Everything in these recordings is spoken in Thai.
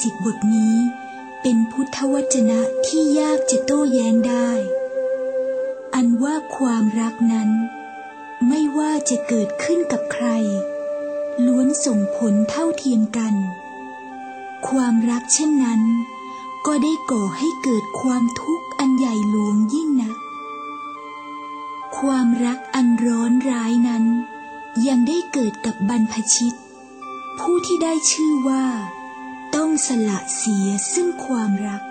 สุภาษิตบทนี้ เป็นพุทธวจนะที่ยากจะโต้แย้งได้ อันว่าความรักนั้น ไม่ว่าจะเกิดขึ้นกับใคร ล้วนส่งผลเท่าเทียมกัน ความรักเช่นนั้น ก็ได้ก่อให้เกิดความทุกข์อันใหญ่หลวงยิ่งนัก ความรักอันร้อนร้ายนั้น ยังได้เกิดกับบรรพชิตผู้ที่ได้ชื่อว่า สละเสียซึ่งความรัก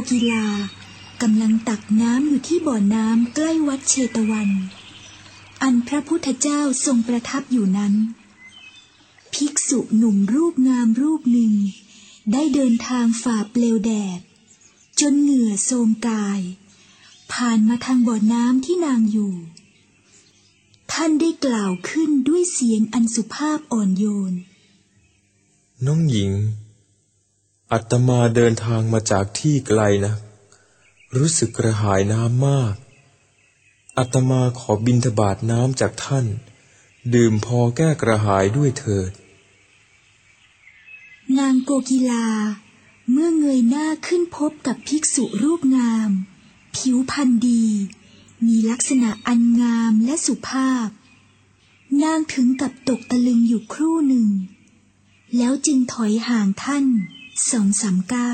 กกีลากำลังตักน้ำอยู่ที่บ่อน้ำใกล้วัดเชตวัน อันพระพุทธเจ้าทรงประทับอยู่นั้น ภิกษุหนุ่มรูปงามรูปหนึ่ง ได้เดินทางฝ่าเปลวแดด จนเหงื่อโทมกาย ผ่านมาทางบ่อน้ำที่นางอยู่ ท่านได้กล่าวขึ้นด้วยเสียงอันสุภาพอ่อนโยน น้องหญิง อัตมาเดินทางมาจากที่ไกลนะ รู้สึกกระหายน้ำมาก อัตมาขอบินทบาทน้ำจากท่าน ดื่มพอแก้กระหายด้วยเถิด นางโกกีลา เมื่อเงยหน้าขึ้นพบกับภิกษุรูปงาม ผิวพรรณดี มีลักษณะอันงามและสุภาพ นางถึงกับตกตะลึงอยู่ครู่หนึ่ง แล้วจึงถอยห่างท่าน สองสามเก้า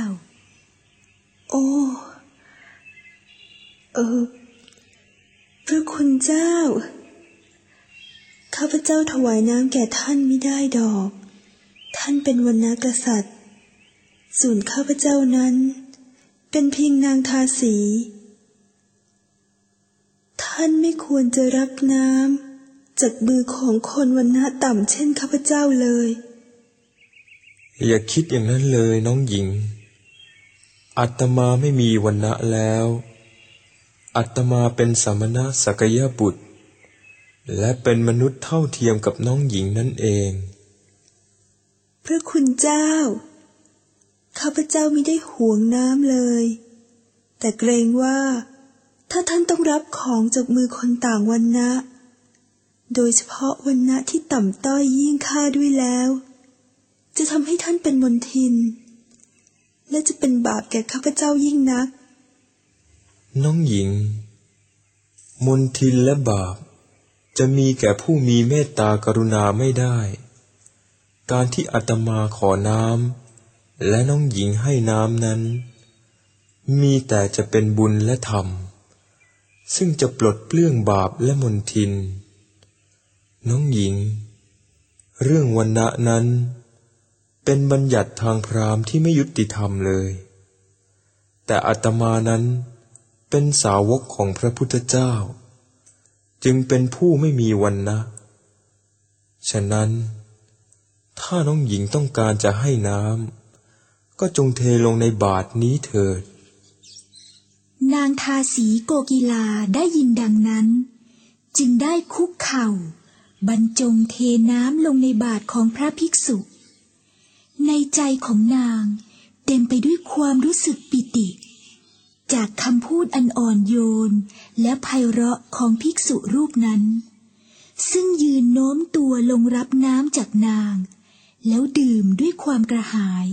โอ้ เออ พระคุณเจ้า ข้าพเจ้าถวายน้ำแก่ท่านไม่ได้ดอก ท่านเป็นวรรณกษัตริย์ ส่วนข้าพเจ้านั้น เป็นเพียงนางทาสี ท่านไม่ควรจะรับน้ำจากมือของคนวรรณะต่ำเช่นข้าพเจ้าเลย อย่าคิดอย่างนั้นเลยน้องหญิง อัตมาไม่มีวันณะแล้ว อัตมาเป็นสมณะสักยบุตร และเป็นมนุษย์เท่าเทียมกับน้องหญิงนั่นเอง เพระคุณเจ้า ข้าพเจ้ามิได้ห่วงน้ำเลย แต่เกรงว่า ถ้าท่านต้องรับของจากมือคนต่างวันนะ โดยเฉพาะวันนะที่ต่ำต้อยยิ่งค่าด้วยแล้ว จะทำให้ท่านเป็นมนทิน และจะเป็นบาปแก่ข้าพเจ้ายิ่งนัก น้องหญิง มนทินและบาป จะมีแก่ผู้มีเมตตากรุณาไม่ได้ การที่อาตมาขอน้ำและน้องหญิงให้น้ำนั้น มีแต่จะเป็นบุญและธรรม ซึ่งจะปลดเปลื้องบาปและมนทิน น้องหญิง เรื่องวันณะนั้น เป็นบัญญัติทางพราหมณ์ที่ไม่ยุติธรรมเลย แต่อาตมานั้นเป็นสาวกของพระพุทธเจ้า จึงเป็นผู้ไม่มีวันนะฉะนั้น ถ้าน้องหญิงต้องการจะให้น้ำก็จงเทลงในบาทนี้เถิด นางทาสีโกกีลาได้ยินดังนั้น จึงได้คุกเข่า บรรจงเทน้ำลงในบาทของพระภิกษุ ในใจของนางเต็มไปด้วยความรู้สึกปิติ จากคำพูดอันอ่อนโยน และไพเราะของภิกษุรูปนั้น ซึ่งยืนโน้มตัวลงรับน้ำจากนาง แล้วดื่มด้วยความกระหาย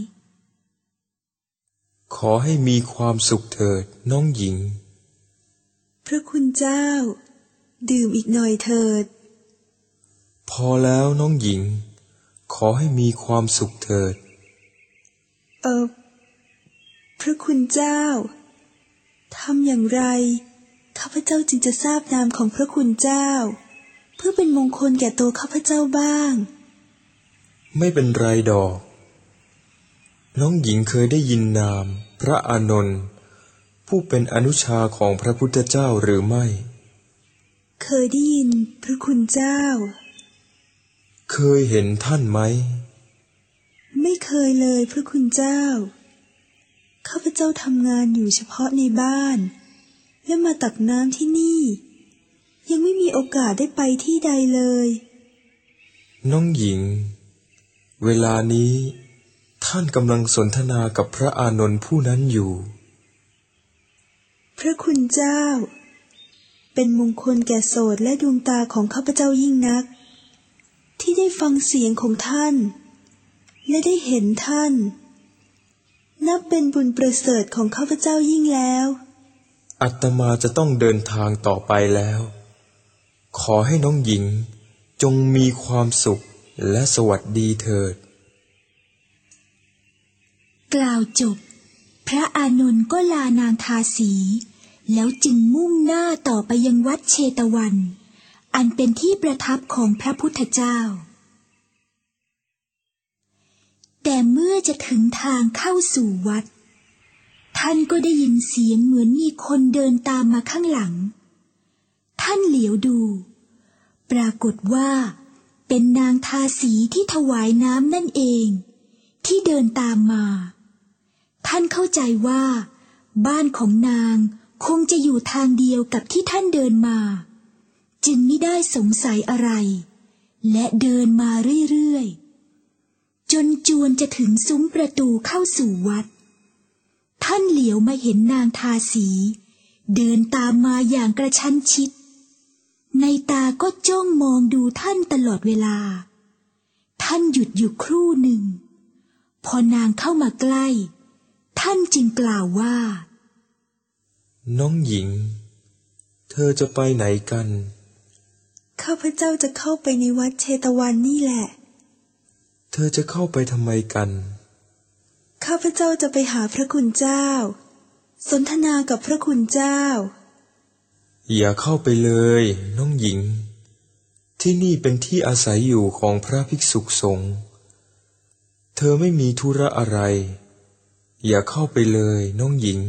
ขอให้มีความสุขเถิดน้องหญิง พระคุณเจ้า ดื่มอีกหน่อยเถิด พอแล้วน้องหญิง ขอให้มีความสุขเถิด เออ พระคุณเจ้า ทำอย่างไร ข้าพเจ้าจึงจะทราบนามของพระคุณเจ้า เพื่อเป็นมงคลแก่ตัวข้าพเจ้าบ้าง ไม่เป็นไรดอก น้องหญิงเคยได้ยินนาม พระอานนท์ผู้เป็นอนุชาของพระพุทธเจ้าหรือไม่ เคยได้ยินพระคุณเจ้า เคยเห็นท่านไหม ไม่เคยเลยพระคุณเจ้า ข้าพเจ้าทำงานอยู่เฉพาะในบ้าน และมาตักน้ำที่นี่ ยังไม่มีโอกาสได้ไปที่ใดเลย น้องหญิง เวลานี้ ท่านกำลังสนทนากับพระอานนท์ผู้นั้นอยู่ พระคุณเจ้า เป็นมงคลแก่โสดและดวงตาของข้าพเจ้ายิ่งนัก ที่ได้ฟังเสียงของท่าน และได้เห็นท่าน นับเป็นบุญประเสริฐของข้าพเจ้ายิ่งแล้ว อัตมาจะต้องเดินทางต่อไปแล้ว ขอให้น้องหญิงจงมีความสุขและสวัสดีเถิด กล่าวจบ พระอานนท์ก็ลานางทาสี แล้วจึงมุ่งหน้าต่อไปยังวัดเชตวัน อันเป็นที่ประทับของพระพุทธเจ้า แต่เมื่อจะถึงทางเข้าสู่วัด ท่านก็ได้ยินเสียงเหมือนมีคนเดินตามมาข้างหลัง ท่านเหลียวดู ปรากฏว่า เป็นนางทาสีที่ถวายน้ำนั่นเอง ที่เดินตามมา ท่านเข้าใจว่า บ้านของนางคงจะอยู่ทางเดียวกับที่ท่านเดินมา จึงไม่ได้สงสัยอะไร และเดินมาเรื่อยๆ จนจวนจะถึงซุ้มประตูเข้าสู่วัด ท่านเหลียวมาเห็นนางทาสี เดินตามมาอย่างกระชั้นชิด ในตาก็จ้องมองดูท่านตลอดเวลา ท่านหยุดอยู่ครู่หนึ่ง พอนางเข้ามาใกล้ ท่านจึงกล่าวว่า น้องหญิง เธอจะไปไหนกัน ข้าพเจ้าจะเข้าไปในวัดเชตวันนี่แหละ เธอจะเข้าไปทำไมกัน ข้าพเจ้าจะไปหาพระคุณเจ้า สนทนากับพระคุณเจ้า อย่าเข้าไปเลย น้องหญิง ที่นี่เป็นที่อาศัยอยู่ของพระภิกษุสงฆ์เธอไม่มีธุระอะไร อย่าเข้าไปเลยน้องหญิง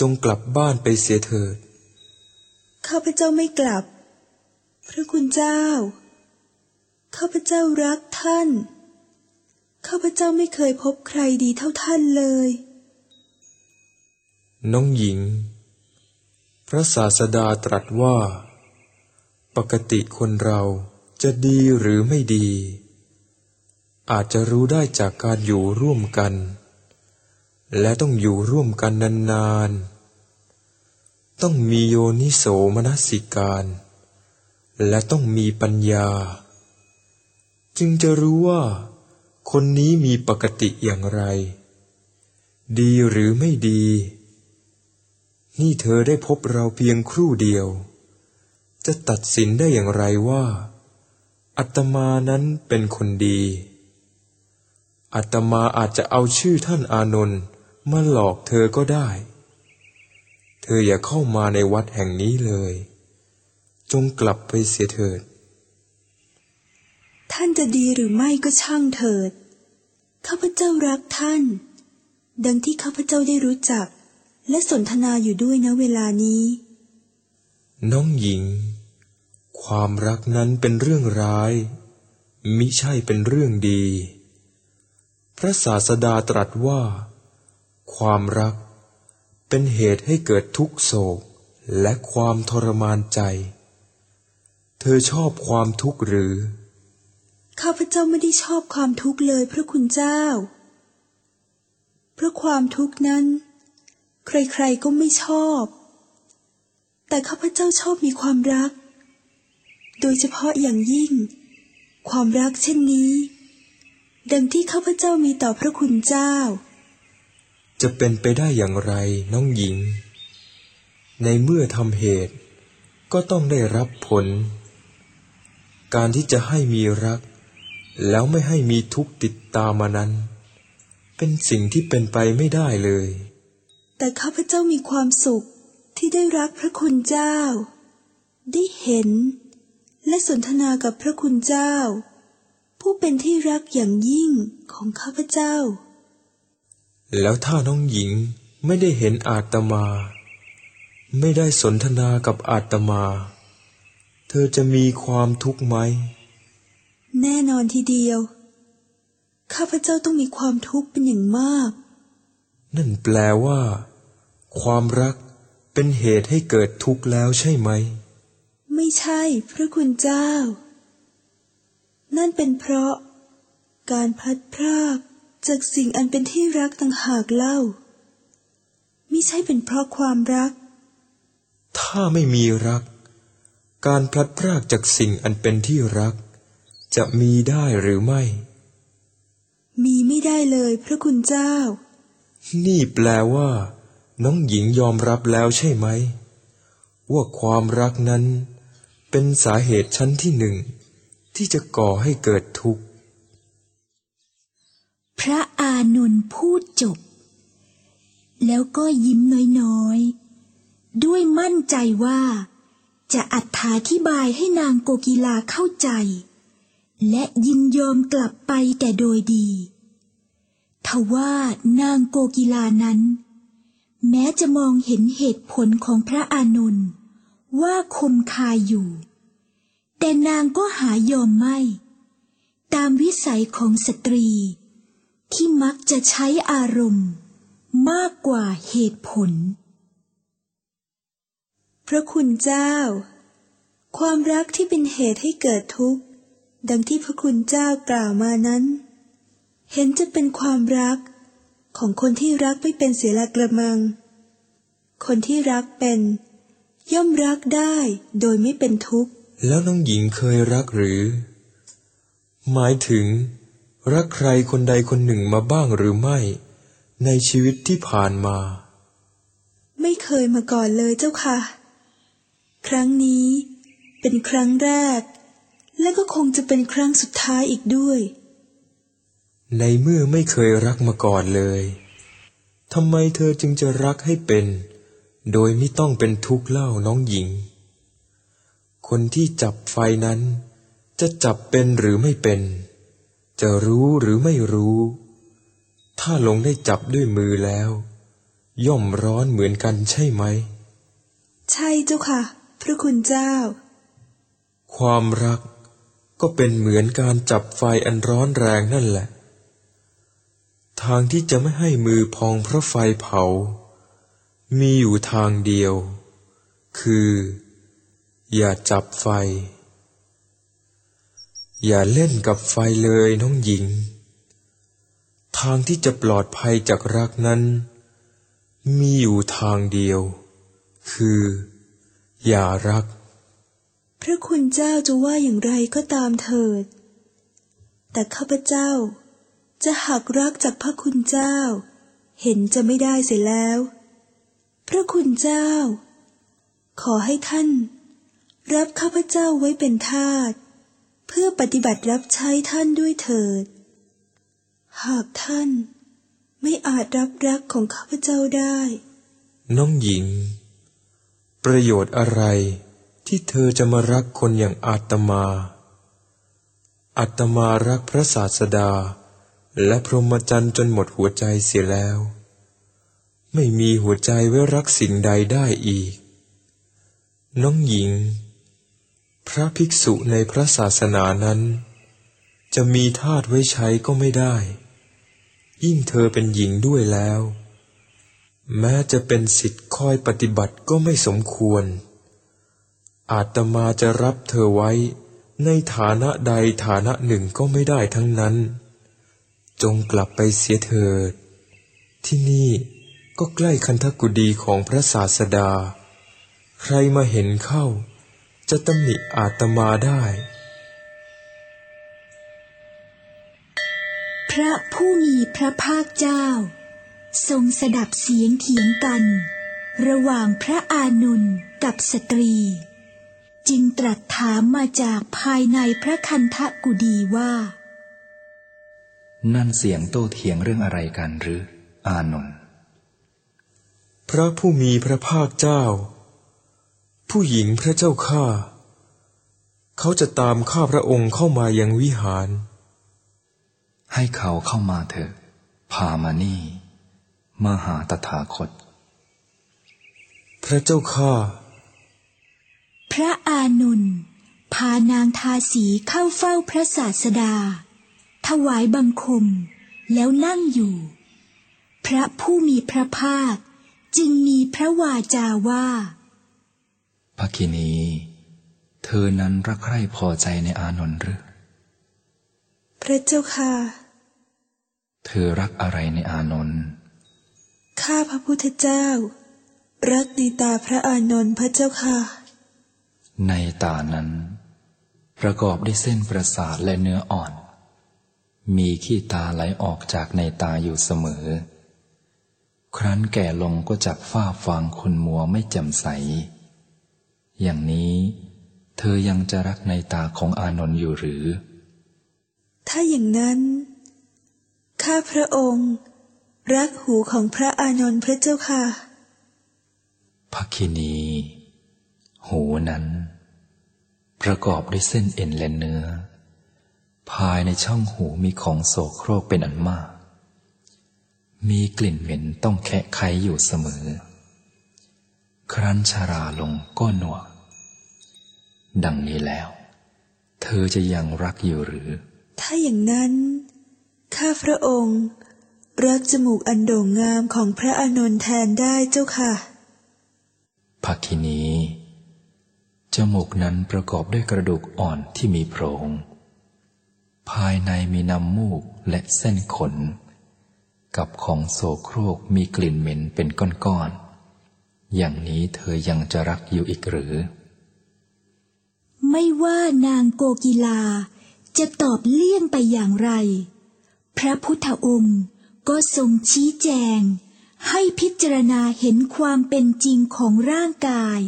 จงกลับบ้านไปเสียเถิด ข้าพเจ้าไม่กลับ พระคุณเจ้า ข้าพเจ้ารักท่าน ข้าพเจ้าไม่เคยพบใครดีเท่าท่านเลย น้องหญิง พระศาสดาตรัสว่า ปกติคนเราจะดีหรือไม่ดี อาจจะรู้ได้จากการอยู่ร่วมกัน และต้องอยู่ร่วมกันนานๆ ต้องมีโยนิโสมนสิการ และต้องมีปัญญา จึงจะรู้ว่า คนนี้มีปกติอย่างไร ดีหรือไม่ดี นี่เธอได้พบเราเพียงครู่เดียว จะตัดสินได้อย่างไรว่า อัตมานั้นเป็นคนดี อัตมาอาจจะเอาชื่อท่านอานนท์มาหลอกเธอก็ได้ เธออย่าเข้ามาในวัดแห่งนี้เลย จงกลับไปเสียเถิด ท่านจะดีหรือไม่ก็ช่างเถิด ข้าพเจ้ารักท่าน ดังที่ข้าพเจ้าได้รู้จัก และสนทนาอยู่ด้วยนะเวลานี้ น้องหญิง ความรักนั้นเป็นเรื่องร้าย มิใช่เป็นเรื่องดี พระศาสดาตรัสว่า ความรักเป็นเหตุให้เกิดทุกโศกและความทรมานใจเธอชอบความทุกข์หรือ ข้าพเจ้าไม่ได้ชอบความทุกข์เลยพระคุณเจ้า เพราะความทุกข์นั้น ใครๆก็ไม่ชอบ แต่ข้าพเจ้าชอบมีความรัก โดยเฉพาะอย่างยิ่ง ความรักเช่นนี้ ดังที่ข้าพเจ้ามีต่อพระคุณเจ้า จะเป็นไปได้อย่างไรน้องหญิง ในเมื่อทำเหตุก็ต้องได้รับผล การที่จะให้มีรัก แล้วไม่ให้มีทุกข์ติดตามมานั้น เป็นสิ่งที่เป็นไปไม่ได้เลย แต่ข้าพเจ้ามีความสุขที่ได้รักพระคุณเจ้า ได้เห็น และสนทนากับพระคุณเจ้า ผู้เป็นที่รักอย่างยิ่งของข้าพเจ้า แล้วถ้าน้องหญิงไม่ได้เห็นอาตมา ไม่ได้สนทนากับอาตมา เธอจะมีความทุกข์ไหม แน่นอนทีเดียว ข้าพเจ้าต้องมีความทุกข์เป็นอย่างมาก นั่นแปลว่า ความรักเป็นเหตุให้เกิดทุกข์แล้วใช่ไหม ไม่ใช่ พระคุณเจ้า นั่นเป็นเพราะ การพลัดพรากจากสิ่งอันเป็นที่รักต่างหากเล่า ไม่ใช่เป็นเพราะความรัก ถ้าไม่มีรัก การพลัดพรากจากสิ่งอันเป็นที่รัก จะมีได้หรือไม่ มีไม่ได้เลยพระคุณเจ้า นี่แปลว่า น้องหญิงยอมรับแล้วใช่ไหม ว่าความรักนั้น เป็นสาเหตุชั้นที่หนึ่ง ที่จะก่อให้เกิดทุกข์ พระอานนท์พูดจบ แล้วก็ยิ้มน้อยๆ ด้วยมั่นใจว่า จะอัธาธิบายให้นางโกกีลาเข้าใจ และยินยอมกลับไปแต่โดยดี ทว่านางโกกีลานั้น แม้จะมองเห็นเหตุผลของพระอานนท์ว่าคมคายอยู่ แต่นางก็หายอมไม่ ตามวิสัยของสตรี ที่มักจะใช้อารมณ์ มากกว่าเหตุผล พระคุณเจ้า ความรักที่เป็นเหตุให้เกิดทุกข์ ดังที่พระคุณเจ้ากล่าวมานั้น เห็นจะเป็นความรักของคนที่รักไม่เป็นเสียละกระมัง คนที่รักเป็น ย่อมรักได้โดยไม่เป็นทุกข์ แล้วน้องหญิงเคยรักหรือ หมายถึง รักใครคนใดคนหนึ่งมาบ้างหรือไม่ ในชีวิตที่ผ่านมา ไม่เคยมาก่อนเลยเจ้าค่ะ ครั้งนี้ เป็นครั้งแรก และก็คงจะเป็นครั้งสุดท้ายอีกด้วย ในเมื่อไม่เคยรักมาก่อนเลยทำไมเธอจึงจะรักให้เป็น โดยไม่ต้องเป็นทุกข์เล่าน้องหญิง คนที่จับไฟนั้น จะจับเป็นหรือไม่เป็น จะรู้หรือไม่รู้ ถ้าลงได้จับด้วยมือแล้ว ย่อมร้อนเหมือนกันใช่ไหม ใช่เจ้าค่ะ พระคุณเจ้า ความรักก็เป็นเหมือนการจับไฟอันร้อนแรงนั่นแหละ ทางที่จะไม่ให้มือพองเพราะไฟเผา มีอยู่ทางเดียว คือ อย่าจับไฟ อย่าเล่นกับไฟเลยน้องหญิง ทางที่จะปลอดภัยจากรักนั้น มีอยู่ทางเดียว คือ อย่ารัก พระคุณเจ้าจะว่าอย่างไรก็ตามเถิด แต่ข้าพเจ้า จะหักรักจากพระคุณเจ้า เห็นจะไม่ได้เสียแล้ว พระคุณเจ้า ขอให้ท่าน รับข้าพเจ้าไว้เป็นทาสเพื่อปฏิบัติรับใช้ท่านด้วยเถิด หากท่าน ไม่อาจรับรักของข้าพเจ้าได้ น้องหญิง ประโยชน์อะไรที่เธอจะมารักคนอย่างอาตมา อาตมารักพระศาสดา และพรหมจรรย์จนหมดหัวใจเสียแล้ว ไม่มีหัวใจไว้รักสิ่งใดได้อีก น้องหญิง พระภิกษุในพระศาสนานั้น จะมีทาสไว้ใช้ก็ไม่ได้ ยิ่งเธอเป็นหญิงด้วยแล้ว แม้จะเป็นสิทธิ์คอยปฏิบัติก็ไม่สมควร อาตมาจะรับเธอไว้ ในฐานะใดฐานะหนึ่งก็ไม่ได้ทั้งนั้น จงกลับไปเสียเถิด ที่นี่ก็ใกล้คันธกุดีของพระศาสดา ใครมาเห็นเข้า จะตำหนิอาตมาได้ พระผู้มีพระภาคเจ้า ทรงสดับเสียงเถียงกัน ระหว่างพระอานนท์กับสตรี จึงตรัสถามมาจากภายในพระคันธกุดีว่า นั่นเสียงโต้เถียงเรื่องอะไรกันหรือ อานนท์พระผู้มีพระภาคเจ้า ผู้หญิงพระเจ้าข้าเขาจะตามข้าพระองค์เข้ามายังวิหาร ให้เขาเข้ามาเถอะพามานี่ มาหาตถาคต พระเจ้าข้าพระอานนท์พานางทาสีเข้าเฝ้าพระศาสดา ถวายบังคมแล้วนั่งอยู่ พระผู้มีพระภาคจึงมีพระวาจาว่าภคินี เธอนั้นรักใคร่พอใจในอานนท์หรือ พระเจ้าค่ะ เธอรักอะไรในอานนท์ ข้าพระพุทธเจ้า รักในตาพระอานนท์พระเจ้าค่ะ ในตานั้น ประกอบด้วยเส้นประสาทและเนื้ออ่อน มีขี้ตาไหลออกจากในตาอยู่เสมอ ครั้นแก่ลงก็จับฝ้าฟางคุณมัวไม่แจ่มใส อย่างนี้ เธอยังจะรักในตาของอานนท์อยู่หรือ ถ้าอย่างนั้น ข้าพระองค์ รักหูของพระอานนท์พระเจ้าค่ะภคินี หูนั้น ประกอบด้วยเส้นเอ็นและเนื้อ ภายในช่องหูมีของโสโครกเป็นอันมาก มีกลิ่นเหม็นต้องแคะไขอยู่เสมอ ครั้นชาราลงก็หนวก ดังนี้แล้ว เธอจะยังรักอยู่หรือ ถ้าอย่างนั้น ข้าพระองค์ รักจมูกอันโด่งงามของพระอานนท์แทนได้เจ้าค่ะภคินีจมูกนั้นประกอบด้วยกระดูกอ่อนที่มีโพรง ภายในมีน้ำมูกและเส้นขน กับของโสโครกมีกลิ่นเหม็นเป็นก้อนๆ อย่างนี้เธอยังจะรักอยู่อีกหรือ ไม่ว่านางโกกีลาจะตอบเลี่ยงไปอย่างไร พระพุทธองค์ ก็ทรงชี้แจง ให้พิจารณาเห็นความเป็นจริงของร่างกาย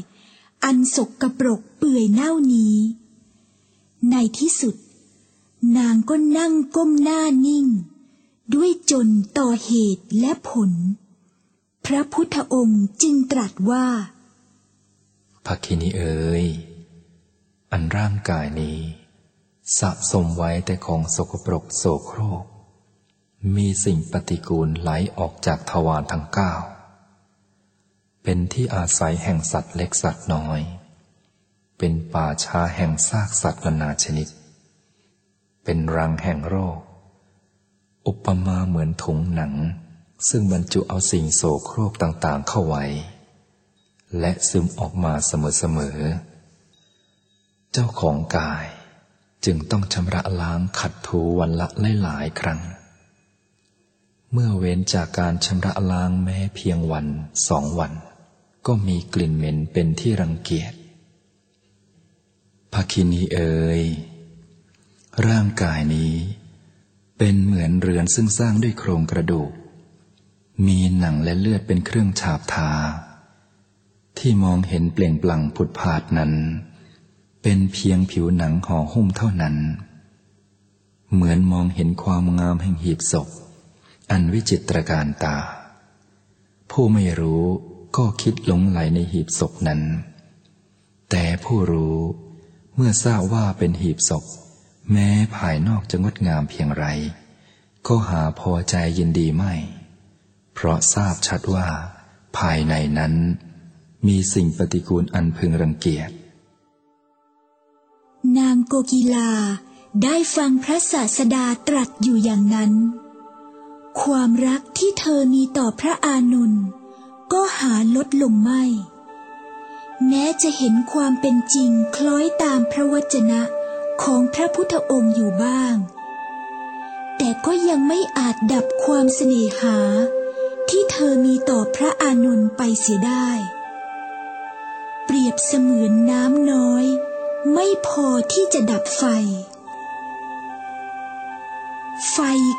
อันสกกระปรกเปื่อยเน่านี้ ในที่สุด นางก็นั่งก้มหน้านิ่ง ด้วยจนต่อเหตุและผล พระพุทธองค์จึงตรัสว่าภคินีเอ๋ยอันร่างกายนี้ สะสมไว้แต่ของสกปรกโสโครก มีสิ่งปฏิกูลไหลออกจากทวารทั้งเก้า เป็นที่อาศัยแห่งสัตว์เล็กสัตว์น้อย เป็นป่าช้าแห่งซากสัตว์นานาชนิด เป็นรังแห่งโรค อุปมาเหมือนถุงหนัง ซึ่งบรรจุเอาสิ่งโสโครกต่างๆเข้าไว้ และซึมออกมาเสมอๆ เจ้าของกายจึงต้องชำระล้างขัดถูวันละหลายๆครั้ง เมื่อเว้นจากการชำระล้างแม้เพียงวันสองวัน ก็มีกลิ่นเหม็นเป็นที่รังเกียจภคินีเอ๋ยร่างกายนี้ เป็นเหมือนเรือนซึ่งสร้างด้วยโครงกระดูก มีหนังและเลือดเป็นเครื่องฉาบทา ที่มองเห็นเปล่งปลั่งผุดผาดนั้น เป็นเพียงผิวหนังห่อหุ้มเท่านั้น เหมือนมองเห็นความงามแห่งหีบศพ อันวิจิตรการตา ผู้ไม่รู้ก็คิดหลงไหลในหีบศพนั้น แต่ผู้รู้เมื่อทราบว่าเป็นหีบศพ แม้ภายนอกจะงดงามเพียงไร ก็หาพอใจยินดีไม่ เพราะทราบชัดว่า ภายในนั้น มีสิ่งปฏิกูลอันพึงรังเกียจ นางโกกีลาได้ฟังพระศาสดาตรัสอยู่อย่างนั้น ความรักที่เธอมีต่อพระอานนท์ก็หาลดลงไม่ แม้จะเห็นความเป็นจริงคล้อยตามพระวจนะของพระพุทธองค์อยู่บ้าง แต่ก็ยังไม่อาจดับความเสน่หา ที่เธอมีต่อพระอานนท์ไปเสียได้ เปรียบเสมือนน้ำน้อย ไม่พอที่จะดับไฟ ไฟ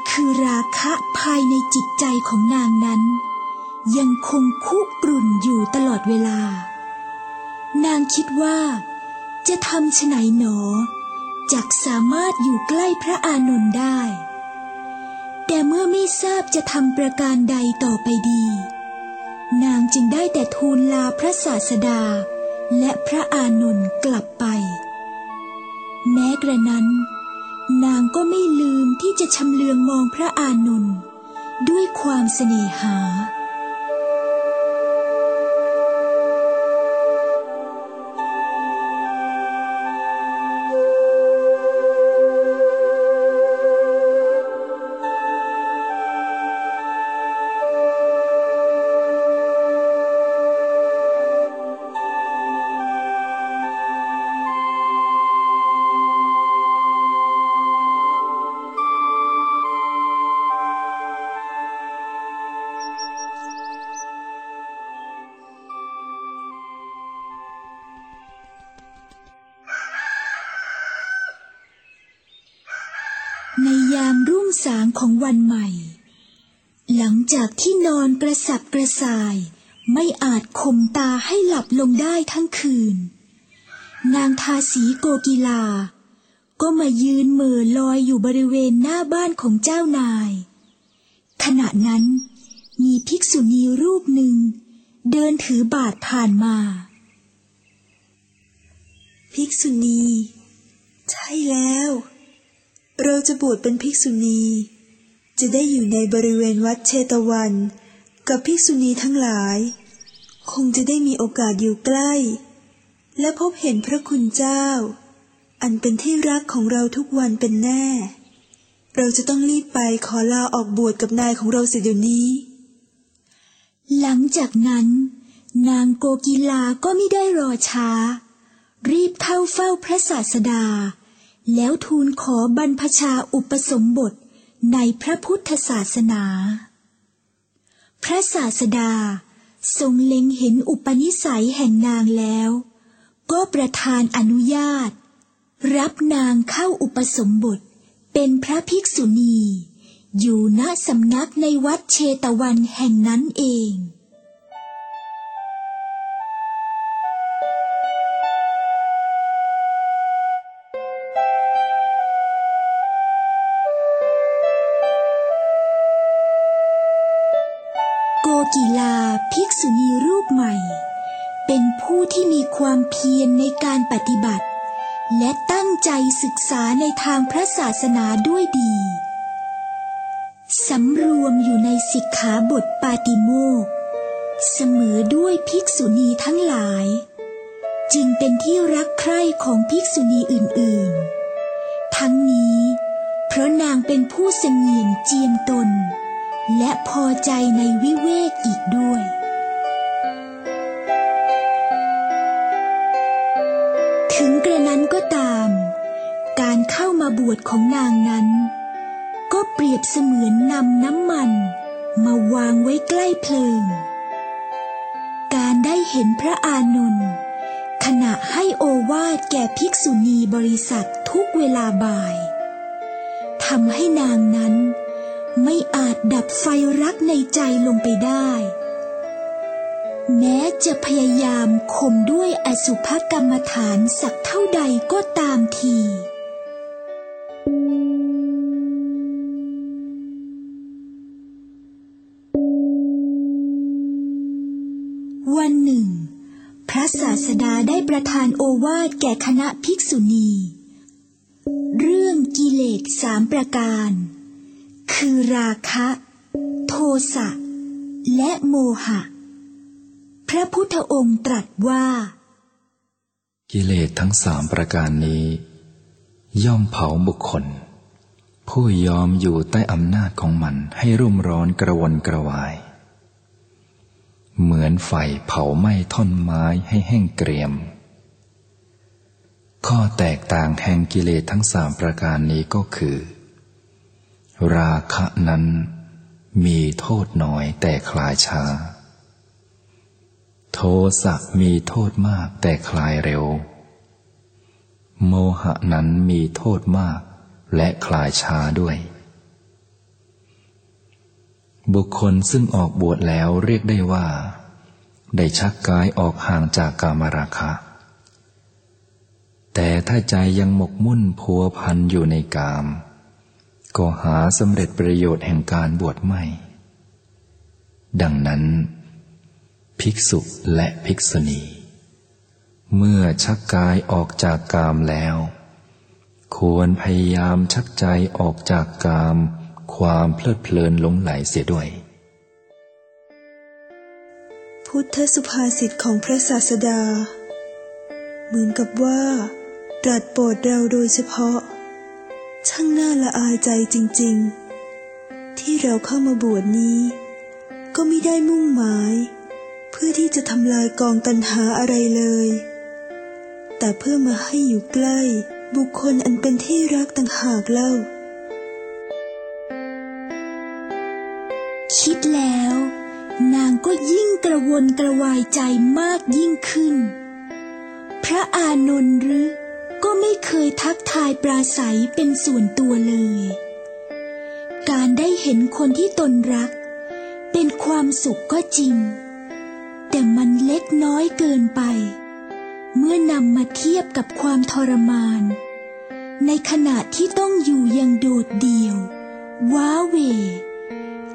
คือราคะภายในจิตใจของนางนั้น ยังคงคุกรุ่นอยู่ตลอดเวลา นางคิดว่า จะทำไฉนหนอจักสามารถอยู่ใกล้พระอานนท์ได้ แต่เมื่อไม่ทราบจะทำประการใดต่อไปดี นางจึงได้แต่ทูลลาพระศาสดา และพระอานนท์กลับไป แม้กระนั้น นางก็ไม่ลืมที่จะชำเลืองมองพระอานนท์ด้วยความเสน่หา ระสับกระส่าย ไม่อาจข่มตาให้หลับลงได้ทั้งคืน นางทาสีโกกีลา ก็มายืนเหม่อลอยอยู่บริเวณหน้าบ้านของเจ้านาย ขณะนั้นมีภิกษุณีรูปหนึ่ง เดินถือบาทผ่านมา ภิกษุณี ใช่แล้ว เราจะบวชเป็นภิกษุณี จะได้อยู่ในบริเวณวัดเชตวัน กับภิกษุณีทั้งหลาย คงจะได้มีโอกาสอยู่ใกล้ และพบเห็นพระคุณเจ้า อันเป็นที่รักของเราทุกวันเป็นแน่ เราจะต้องรีบไปขอลาออกบวชกับนายของเราเสียเดี๋ยวนี้ หลังจากนั้น นางโกกีลาก็ไม่ได้รอช้า รีบเข้าเฝ้าพระศาสดา แล้วทูลขอบรรพชาอุปสมบทในพระพุทธศาสนา พระศาสดาทรงเล็งเห็นอุปนิสัยแห่งนางแล้ว ก็ประทานอนุญาต รับนางเข้าอุปสมบทเป็นพระภิกษุณี อยู่ณสำนักในวัดเชตวันแห่งนั้นเอง ปใหม่ เป็นผู้ที่มีความเพียรในการปฏิบัติ และตั้งใจศึกษาในทางพระศาสนาด้วยดีสำรวมอยู่ในสิกขาบทปาติโมกเสมอด้วยภิกษุณีทั้งหลาย จึงเป็นที่รักใคร่ของภิกษุณีอื่นๆ ทั้งนี้ เพราะนางเป็นผู้เสงี่ยมเจียมตน และพอใจในวิเวกอีกด้วย วชของนางนั้น ก็เปรียบเสมือนนำน้ำมัน มาวางไว้ใกล้เพลิง การได้เห็นพระอานนท์ขณะให้โอวาดแก่ภิกษุณีบริษัททุกเวลาบ่ายทำให้นางนั้นไม่อาจดับไฟรักในใจลงไปได้ แม้จะพยายามข่มด้วยอสุภกรรมฐานสักเท่าใดก็ตามที ระศาสดาได้ประทานโอวาทแก่คณะภิกษุณี เรื่องกิเลสสามประการ คือราคะ โทสะ และโมหะ พระพุทธองค์ตรัสว่า กิเลสทั้งสามประการนี้ ย่อมเผาบุคคล ผู้ยอมอยู่ใต้อำนาจของมันให้รุ่มร้อนกระวนกระวาย เหมือนไฟเผาไหม้ท่อนไม้ให้แห้งเกรียม ข้อแตกต่างแห่งกิเลสทั้งสามประการนี้ก็คือ ราคะนั้นมีโทษน้อยแต่คลายช้า โทสะมีโทษมากแต่คลายเร็ว โมหะนั้นมีโทษมากและคลายช้าด้วย บุคคลซึ่งออกบวชแล้วเรียกได้ว่า ได้ชักกายออกห่างจากกามราคะ แต่ถ้าใจยังหมกมุ่นพัวพันอยู่ในกาม ก็หาสำเร็จประโยชน์แห่งการบวชไม่ ดังนั้น ภิกษุและภิกษุณี เมื่อชักกายออกจากกามแล้ว ควรพยายามชักใจออกจากกาม ความเพลิดเพลินหลงไหลเสียด้วย พุทธสุภาษิตของพระศาสดา เหมือนกับว่า ตรัสโปรดเราโดยเฉพาะ ช่างน่าละอายใจจริง ๆ ที่เราเข้ามาบวชนี้ ก็ไม่ได้มุ่งหมาย เพื่อที่จะทำลายกองตันหาอะไรเลย แต่เพื่อมาให้อยู่ใกล้บุคคลอันเป็นที่รักต่างหากเล่า คิดแล้ว นางก็ยิ่งกระวนกระวายใจมากยิ่งขึ้น พระอานนท์หรือก็ไม่เคยทักทายปราศัยเป็นส่วนตัวเลย การได้เห็นคนที่ตนรัก เป็นความสุขก็จริง แต่มันเล็กน้อยเกินไป เมื่อนำมาเทียบกับความทรมาน ในขณะที่ต้องอยู่อยังโดดเดี่ยว ว้าเว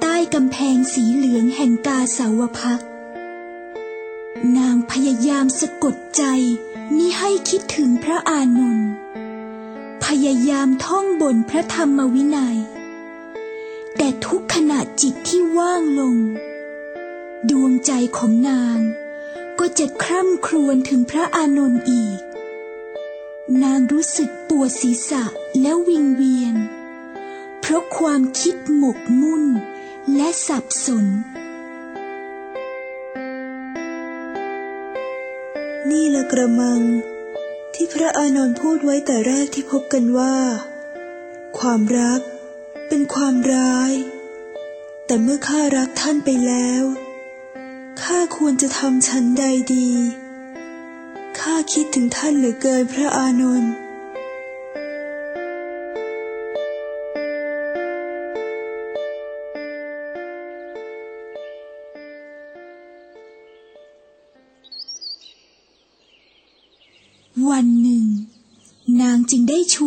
ใต้กำแพงสีเหลืองแห่งกาสาวพัก นางพยายามสะกดใจมิให้คิดถึงพระอานนท์พยายามท่องบนพระธรรมวินัย แต่ทุกขณะจิตที่ว่างลง ดวงใจของนางก็จะคร่ำครวญถึงพระอานนท์อีก นางรู้สึกปวดศีรษะและวิงเวียน เพราะความคิดหมกมุ่น และสับสน นี่ละกระมัง ที่พระอานนท์พูดไว้แต่แรกที่พบกันว่า ความรักเป็นความร้าย แต่เมื่อข้ารักท่านไปแล้วข้าควรจะทำฉันใดดีข้าคิดถึงท่านเหลือเกินพระอานนท์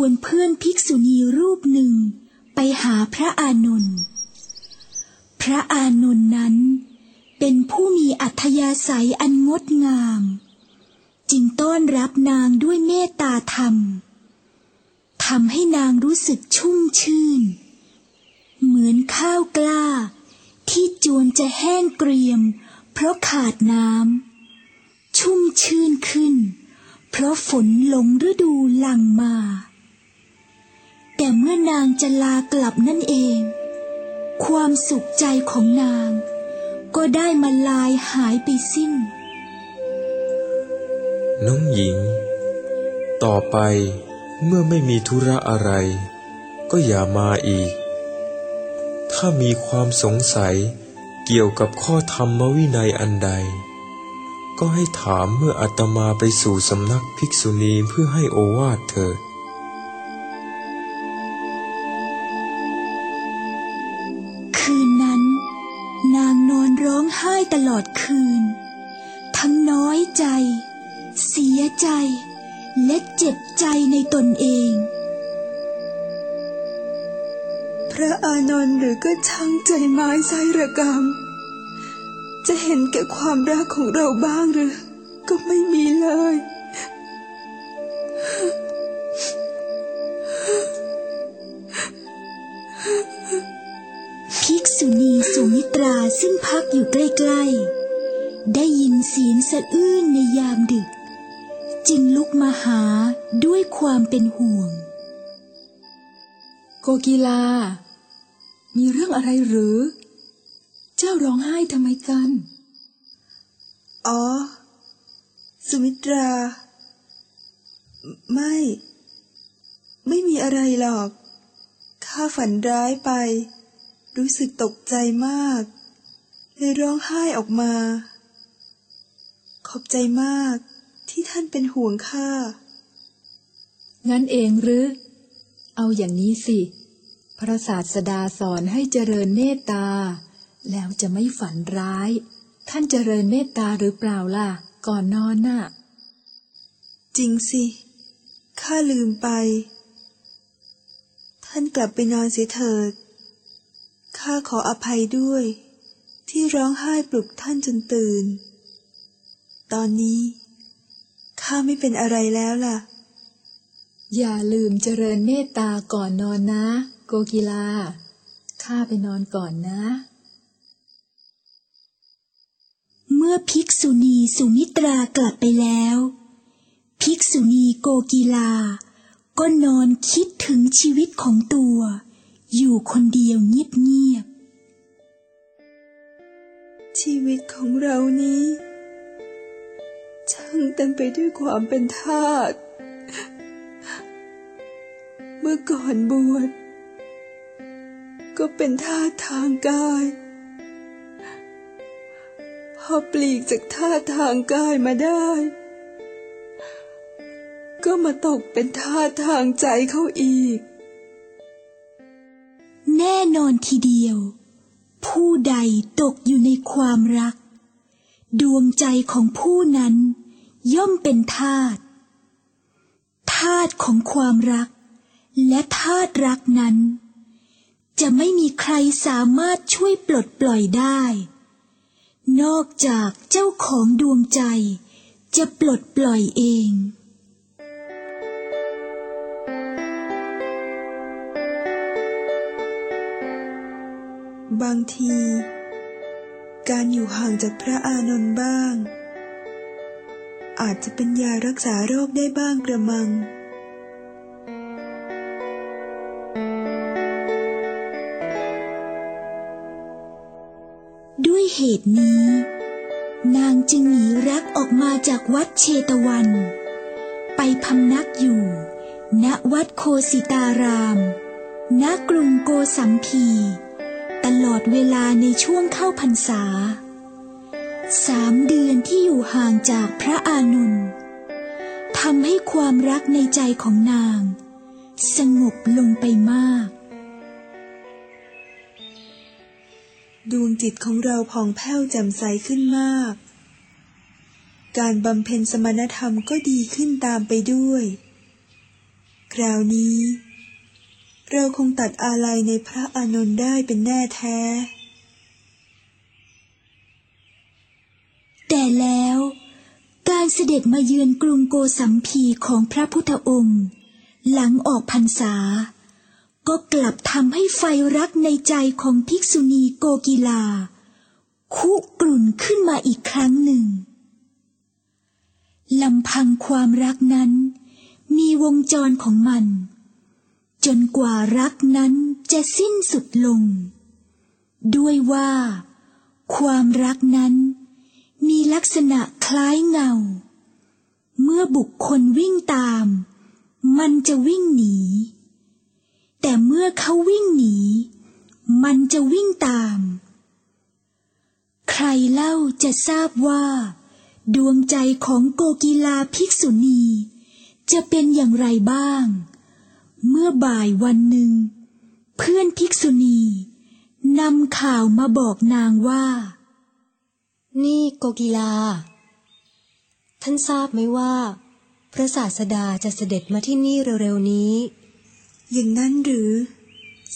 วนเพื่อนภิกษุณีรูปหนึ่งไปหาพระอานนท์ พระอานนท์นั้นเป็นผู้มีอัธยาศัยอันงดงาม จึงต้อนรับนางด้วยเมตตาธรรมทำให้นางรู้สึกชุ่มชื่น เหมือนข้าวกล้า ที่จวนจะแห้งเกรียม เพราะขาดน้ำชุ่มชื่นขึ้น เพราะฝนหลงฤดูหลั่งมา แต่เมื่อนางจะลากลับนั่นเอง ความสุขใจของนาง ก็ได้มาลายหายไปสิ้น น้องหญิง ต่อไปเมื่อไม่มีธุระอะไร ก็อย่ามาอีก ถ้ามีความสงสัยเกี่ยวกับข้อธรรมวินัยอันใด ก็ให้ถามเมื่ออาตมาไปสู่สำนักภิกษุณีเพื่อให้โอวาทเถิด อดคืน ทั้งน้อยใจ เสียใจ และเจ็บใจในตนเอง พระอานนท์หรือก็ช่างใจไม้ไซระกรรม จะเห็นแก่ความรักของเราบ้างหรือ ก็ไม่มีเลย อยู่ใกล้ๆ ได้ยินเสียงสะอื้นในยามดึก จึงลุกมาหาด้วยความเป็นห่วง โกกีลา มีเรื่องอะไรหรือ เจ้าร้องไห้ทำไมกัน อ๋อ สุมิตรา ไม่ ไม่มีอะไรหรอก ข้าฝันร้ายไป รู้สึกตกใจมาก เลยร้องไห้ออกมา ขอบใจมากที่ท่านเป็นห่วงข้า งั้นเองหรือ เอาอย่างนี้สิ พระศาสดาสอนให้เจริญเมตตา แล้วจะไม่ฝันร้าย ท่านเจริญเมตตาหรือเปล่าล่ะ ก่อนนอนน่ะ จริงสิ ข้าลืมไป ท่านกลับไปนอนเสียเถิด ข้าขออภัยด้วย ที่ร้องไห้ปลุกท่านจนตื่น ตอนนี้ข้าไม่เป็นอะไรแล้วล่ะ อย่าลืมเจริญเมตตาก่อนนอนนะ โกกีลา ข้าไปนอนก่อนนะ เมื่อภิกษุณีสุมิตรากลับไปแล้ว ภิกษุณีโกกีลา ก็นอนคิดถึงชีวิตของตัว อยู่คนเดียวเงียบ ชีวิตของเรานี้ ช่างเต็มไปด้วยความเป็นทาส เมื่อก่อนบวชก็เป็นทาสทางกาย พอปลีกจากทาทางกายมาได้ ก็มาตกเป็นทาทางใจเขาอีก แน่นอนทีเดียว ผู้ใดตกอยู่ในความรัก ดวงใจของผู้นั้น ย่อมเป็นทาตทาตุของความรัก และทาตุรักนั้น จะไม่มีใครสามารถช่วยปลดปล่อยได้ นอกจากเจ้าของดวงใจจะปลดปล่อยเอง บางที การอยู่ห่างจากพระอานนท์บ้าง อาจจะเป็นยารักษาโรคได้บ้างกระมังด้วยเหตุนี้ นางจึงหนีรักออกมาจากวัดเชตวัน ไปพำนักอยู่ ณวัดโคสิตาราม ณกรุงโกสัมพี ตลอดเวลาในช่วงเข้าพรรษาสามเดือนที่อยู่ห่างจากพระอานนท์ทำให้ความรักในใจของนาง สงบลงไปมาก ดวงจิตของเราผ่องแผ้วแจ่มใสขึ้นมาก การบำเพ็ญสมณธรรมก็ดีขึ้นตามไปด้วย คราวนี้ เราคงตัดอาลัยในพระอานนท์ได้เป็นแน่แท้ แต่แล้วการเสด็จมาเยือนกรุงโกสัมพีของพระพุทธองค์ หลังออกพรรษา ก็กลับทำให้ไฟรักในใจของภิกษุณีโกกีลา คุกรุ่นขึ้นมาอีกครั้งหนึ่งลำพังความรักนั้น มีวงจรของมัน จนกว่ารักนั้นจะสิ้นสุดลง ด้วยว่า ความรักนั้น มีลักษณะคล้ายเงา เมื่อบุคคลวิ่งตาม มันจะวิ่งหนี แต่เมื่อเขาวิ่งหนี มันจะวิ่งตาม ใครเล่าจะทราบว่า ดวงใจของโกกีลาภิกษุณี จะเป็นอย่างไรบ้าง เมื่อบ่ายวันหนึ่ง เพื่อนภิกษุณีนำข่าวมาบอกนางว่า นี่โกกีลา ท่านทราบไหมว่า พระศาสดาจะเสด็จมาที่นี่เร็วๆนี้ อย่างนั้นหรือ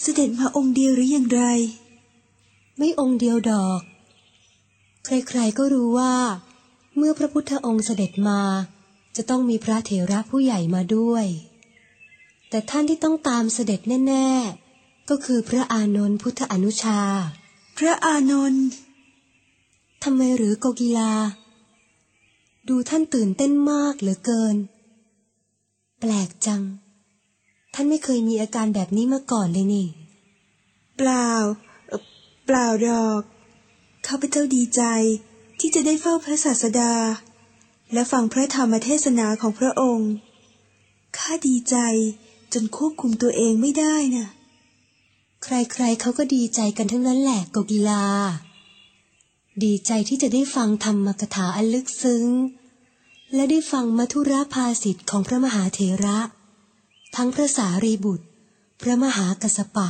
เสด็จมาองค์เดียวหรืออย่างไร ไม่องค์เดียวดอก ใครๆก็รู้ว่า เมื่อพระพุทธองค์เสด็จมา จะต้องมีพระเถระผู้ใหญ่มาด้วย แต่ท่านที่ต้องตามเสด็จแน่ ๆ ก็คือพระอานนท์พุทธอนุชา พระอานนท์ทำไมหรือโกกีลา ดูท่านตื่นเต้นมากเหลือเกิน แปลกจัง ท่านไม่เคยมีอาการแบบนี้มาก่อนเลยนี่ เปล่าเอ่อเปล่าดอกข้าพเจ้าดีใจที่จะได้เฝ้าพระศาสดา และฟังพระธรรมเทศนาของพระองค์ ข้าดีใจ จนควบคุมตัวเองไม่ได้น่ะ ใครๆเขาก็ดีใจกันทั้งนั้นแหละโกกีลา ดีใจที่จะได้ฟังธรรมกถาอันลึกซึ้ง และได้ฟังมัทุราภาสิทธิ์ของพระมหาเถระ ทั้งพระสารีบุตร พระมหากัสปะ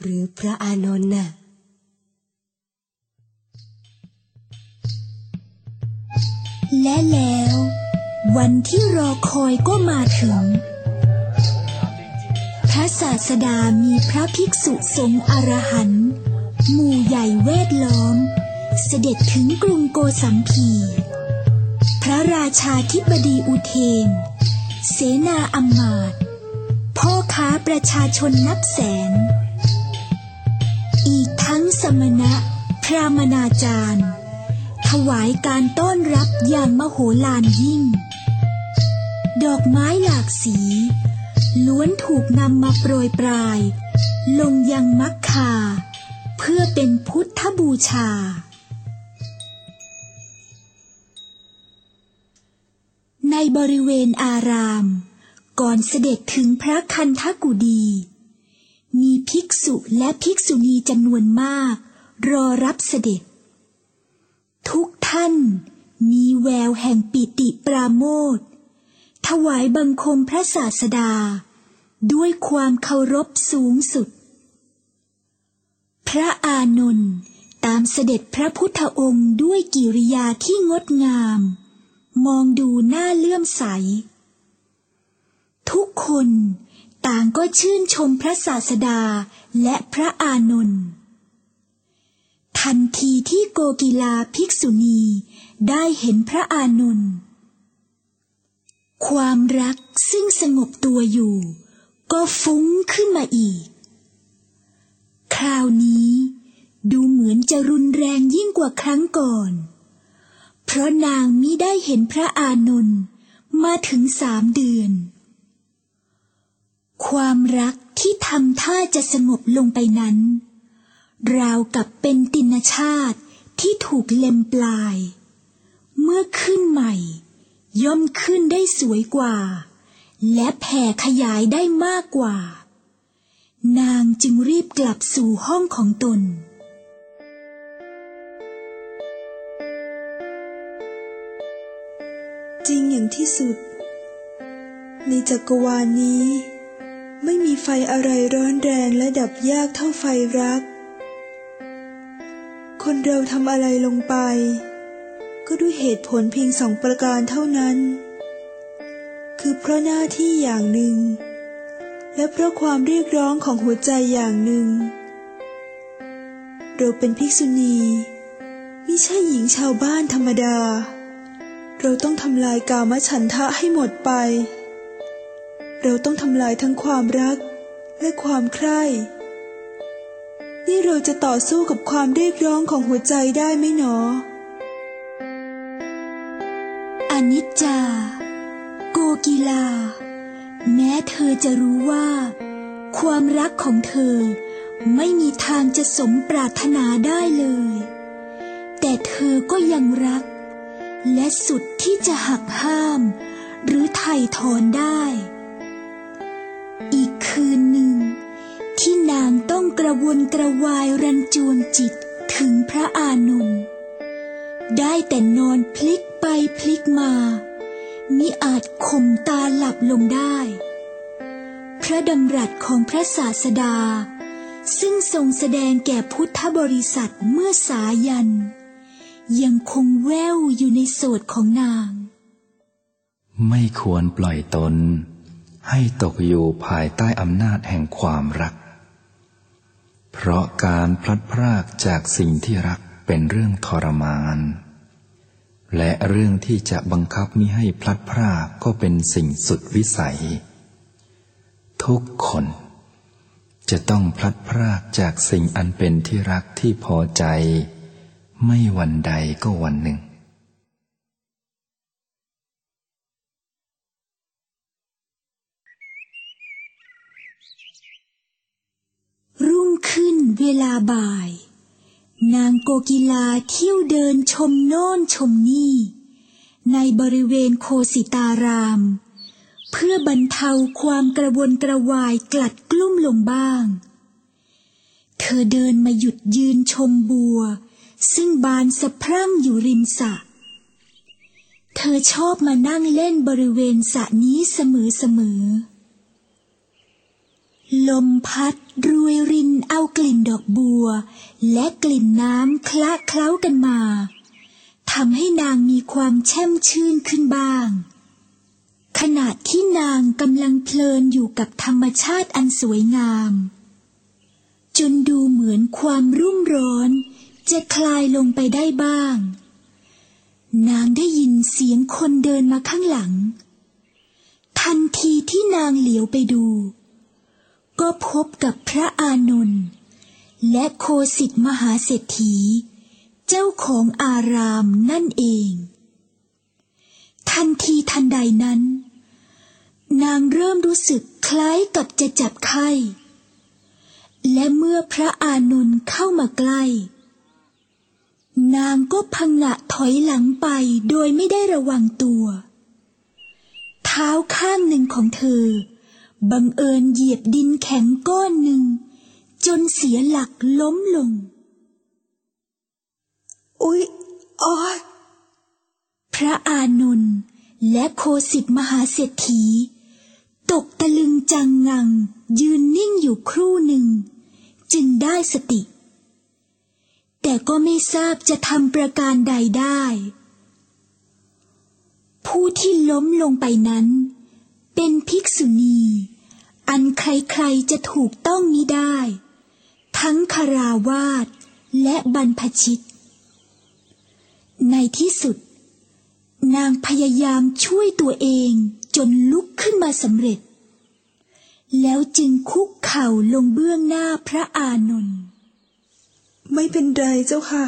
หรือพระอานนท์น่ะและแล้ว วันที่รอคอยก็มาถึง ระศาสดามีพระภิกษุสงฆ์อรหันต์หมู่ใหญ่เวทล้อม เสด็จถึงกรุงโกสัมพี พระราชาธิบดีอุเทน เสนาอำมาตพ่อค้าประชาชนนับแสน อีกทั้งสมณะ พรามนาจารย์ ถวายการต้อนรับอย่างมโหฬารยิ่ง ดอกไม้หลากสี ล้วนถูกนำมาโปรยปลาย ลงยังมักคา เพื่อเป็นพุทธบูชา ในบริเวณอาราม ก่อนเสด็จถึงพระคันธกุดี มีภิกษุและภิกษุณีจำนวนมาก รอรับเสด็จ ทุกท่านมีแววแห่งปิติปราโมทถวายบังคมพระศาสดา ด้วยความเคารพสูงสุด พระอานนท์ตามเสด็จพระพุทธองค์ด้วยกิริยาที่งดงาม มองดูหน้าเลื่อมใส ทุกคนต่างก็ชื่นชมพระศาสดาและพระอานนท์ทันทีที่โกกีลาภิกษุณีได้เห็นพระอานนท์ความรักซึ่งสงบตัวอยู่ ก็ฟุ้งขึ้นมาอีก คราวนี้ดูเหมือนจะรุนแรงยิ่งกว่าครั้งก่อน เพราะนางมิได้เห็นพระอานนท์มาถึงสามเดือน ความรักที่ทำท่าจะสงบลงไปนั้น ราวกับเป็นตินชาติที่ถูกเล็มปลาย เมื่อขึ้นใหม่ ย่อมขึ้นได้สวยกว่า และแผ่ขยายได้มากกว่า นางจึงรีบกลับสู่ห้องของตน จริงอย่างที่สุด ในจักรวาลนี้ ไม่มีไฟอะไรร้อนแรงและดับยากเท่าไฟรัก คนเราทำอะไรลงไป ก็ด้วยเหตุผลเพียงสองประการเท่านั้น คือเพราะหน้าที่อย่างหนึ่ง และเพราะความเรียกร้องของหัวใจอย่างหนึ่ง เราเป็นภิกษุณีไม่ใช่หญิงชาวบ้านธรรมดา เราต้องทำลายกามฉันทะให้หมดไป เราต้องทำลายทั้งความรักและความใคร่ นี่เราจะต่อสู้กับความเรียกร้องของหัวใจได้ไหมหนออนิจจา โกกีลา แม้เธอจะรู้ว่า ความรักของเธอไม่มีทางจะสมปรารถนาได้เลย แต่เธอก็ยังรัก และสุดที่จะหักห้าม หรือไถ่ถอนได้ อีกคืนหนึ่ง ที่นางต้องกระวนกระวายรันจวนจิตถึงพระอานนท์ได้แต่นอนพลิกไปพลิกมา มิอาจข่มตาหลับลงได้ พระดำรัสของพระศาสดา ซึ่งทรงแสดงแก่พุทธบริษัทเมื่อสายัน ยังคงแววอยู่ในโสดของนาง ไม่ควรปล่อยตน ให้ตกอยู่ภายใต้อำนาจแห่งความรัก เพราะการพลัดพรากจากสิ่งที่รักเป็นเรื่องทรมาน และเรื่องที่จะบังคับมิให้พลัดพรากก็เป็นสิ่งสุดวิสัย ทุกคน จะต้องพลัดพรากจากสิ่งอันเป็นที่รักที่พอใจ ไม่วันใดก็วันหนึ่ง รุ่งขึ้นเวลาบ่าย นางโกกีลาเที่ยวเดินชมโน่นชมนี่ ในบริเวณโคสิตาราม เพื่อบรรเทาความกระวนกระวายกลัดกลุ้มลงบ้าง เธอเดินมาหยุดยืนชมบัว ซึ่งบานสะพรั่งอยู่ริมสระเธอชอบมานั่งเล่นบริเวณสระนี้เสมอๆลมพัด รวยรินเอากลิ่นดอกบัว และกลิ่นน้ำคละเคล้ากันมาทำให้นางมีความแช่มชื่นขึ้นบ้าง ขณะที่นางกำลังเพลินอยู่กับธรรมชาติอันสวยงาม จนดูเหมือนความรุ่มร้อน จะคลายลงไปได้บ้าง นางได้ยินเสียงคนเดินมาข้างหลัง ทันทีที่นางเหลียวไปดู ก็พบกับพระอานนท์และโคสิทธมหาเศรษฐี เจ้าของอารามนั่นเอง ทันทีทันใดนั้น นางเริ่มรู้สึกคล้ายกับจะจับไข้ และเมื่อพระอานนท์เข้ามาใกล้ นางก็พังงะถอยหลังไปโดยไม่ได้ระวังตัว เท้าข้างหนึ่งของเธอ บังเอิญเหยียบดินแข็งก้อนหนึ่ง จนเสียหลักล้มลง อุ๊ยออยพระอานนท์และโคสิทธมหาเศรษฐี ตกตะลึงจังงัง ยืนนิ่งอยู่ครู่หนึ่ง จึงได้สติ แต่ก็ไม่ทราบจะทำประการใดได้ ผู้ที่ล้มลงไปนั้น เป็นภิกษุณี อันใครๆจะถูกต้องมิได้ ทั้งคาราวาสและบรรพชิต ในที่สุด นางพยายามช่วยตัวเองจนลุกขึ้นมาสำเร็จ แล้วจึงคุกเข่าลงเบื้องหน้าพระอานนท์ไม่เป็นไรเจ้าค่ะ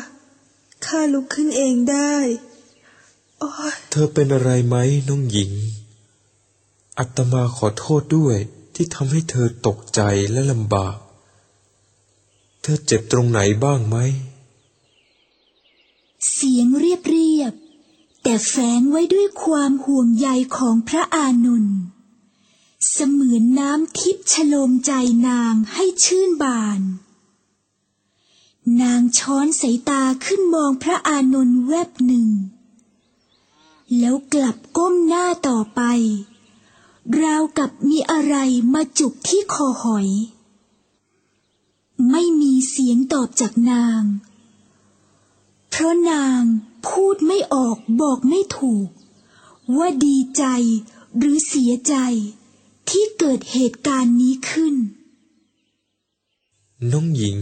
ข้าลุกขึ้นเองได้ โอ้ยเธอเป็นอะไรไหมน้องหญิง อัตมาขอโทษด้วยที่ทำให้เธอตกใจและลำบาก เธอเจ็บตรงไหนบ้างไหม เสียงเรียบเรียบ แต่แฝงไว้ด้วยความห่วงใยของพระอานนท์เสมือนน้ำทิพย์ชโลมใจนางให้ชื่นบาน นางช้อนสายตาขึ้นมองพระอานนท์แวบหนึ่ง แล้วกลับก้มหน้าต่อไป ราวกับมีอะไรมาจุกที่คอหอย ไม่มีเสียงตอบจากนาง เพราะนางพูดไม่ออกบอกไม่ถูก ว่าดีใจหรือเสียใจที่เกิดเหตุการณ์นี้ขึ้น น้องหญิง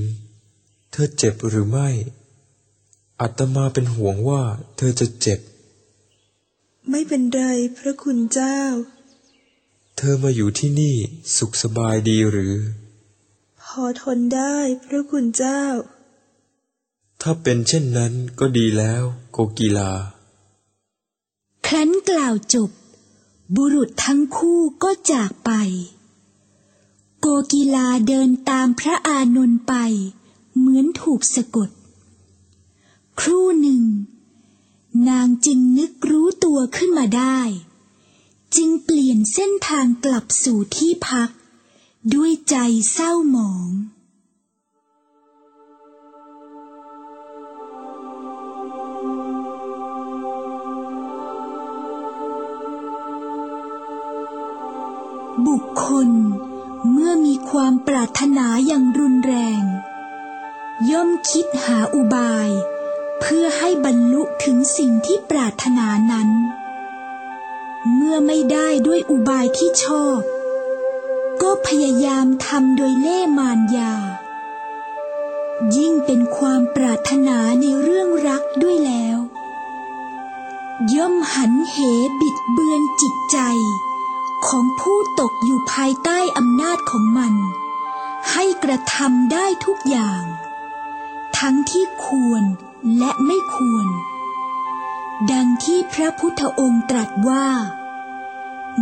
เธอเจ็บหรือไม่ อัตมาเป็นห่วงว่าเธอจะเจ็บ ไม่เป็นไรพระคุณเจ้า เธอมาอยู่ที่นี่สุขสบายดีหรือ พอทนได้พระคุณเจ้า ถ้าเป็นเช่นนั้นก็ดีแล้วโกกีลา ครั้นกล่าวจบ บุรุษทั้งคู่ก็จากไป โกกีลาเดินตามพระอานนท์ไป เหมือนถูกสะกด ครู่หนึ่ง นางจึงนึกรู้ตัวขึ้นมาได้ จึงเปลี่ยนเส้นทางกลับสู่ที่พัก ด้วยใจเศร้าหมอง บุคคลเมื่อมีความปรารถนาอย่างรุนแรง ย่อมคิดหาอุบาย เพื่อให้บรรลุถึงสิ่งที่ปรารถนานั้น เมื่อไม่ได้ด้วยอุบายที่ชอบ ก็พยายามทำโดยเล่มารยา ยิ่งเป็นความปรารถนาในเรื่องรักด้วยแล้ว ย่อมหันเหบิดเบือนจิตใจ ของผู้ตกอยู่ภายใต้อำนาจของมัน ให้กระทำได้ทุกอย่าง ทั้งที่ควรและไม่ควร ดังที่พระพุทธองค์ตรัสว่า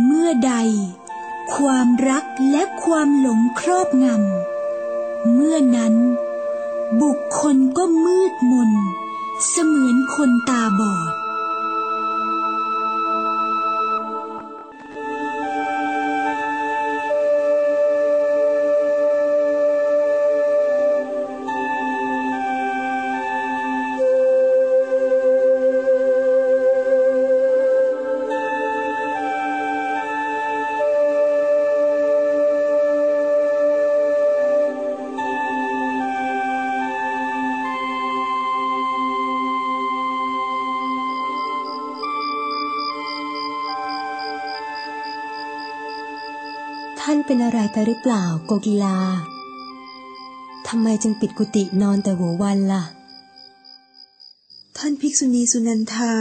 เมื่อใด ความรักและความหลงครอบงำ เมื่อนั้น บุคคลก็มืดมน เสมือนคนตาบอด ไรไปหรือเปล่าโกกีลาทำไมจึงปิดกุฏินอนแต่หัววันล่ะ ท่านภิกษุณีสุนันทา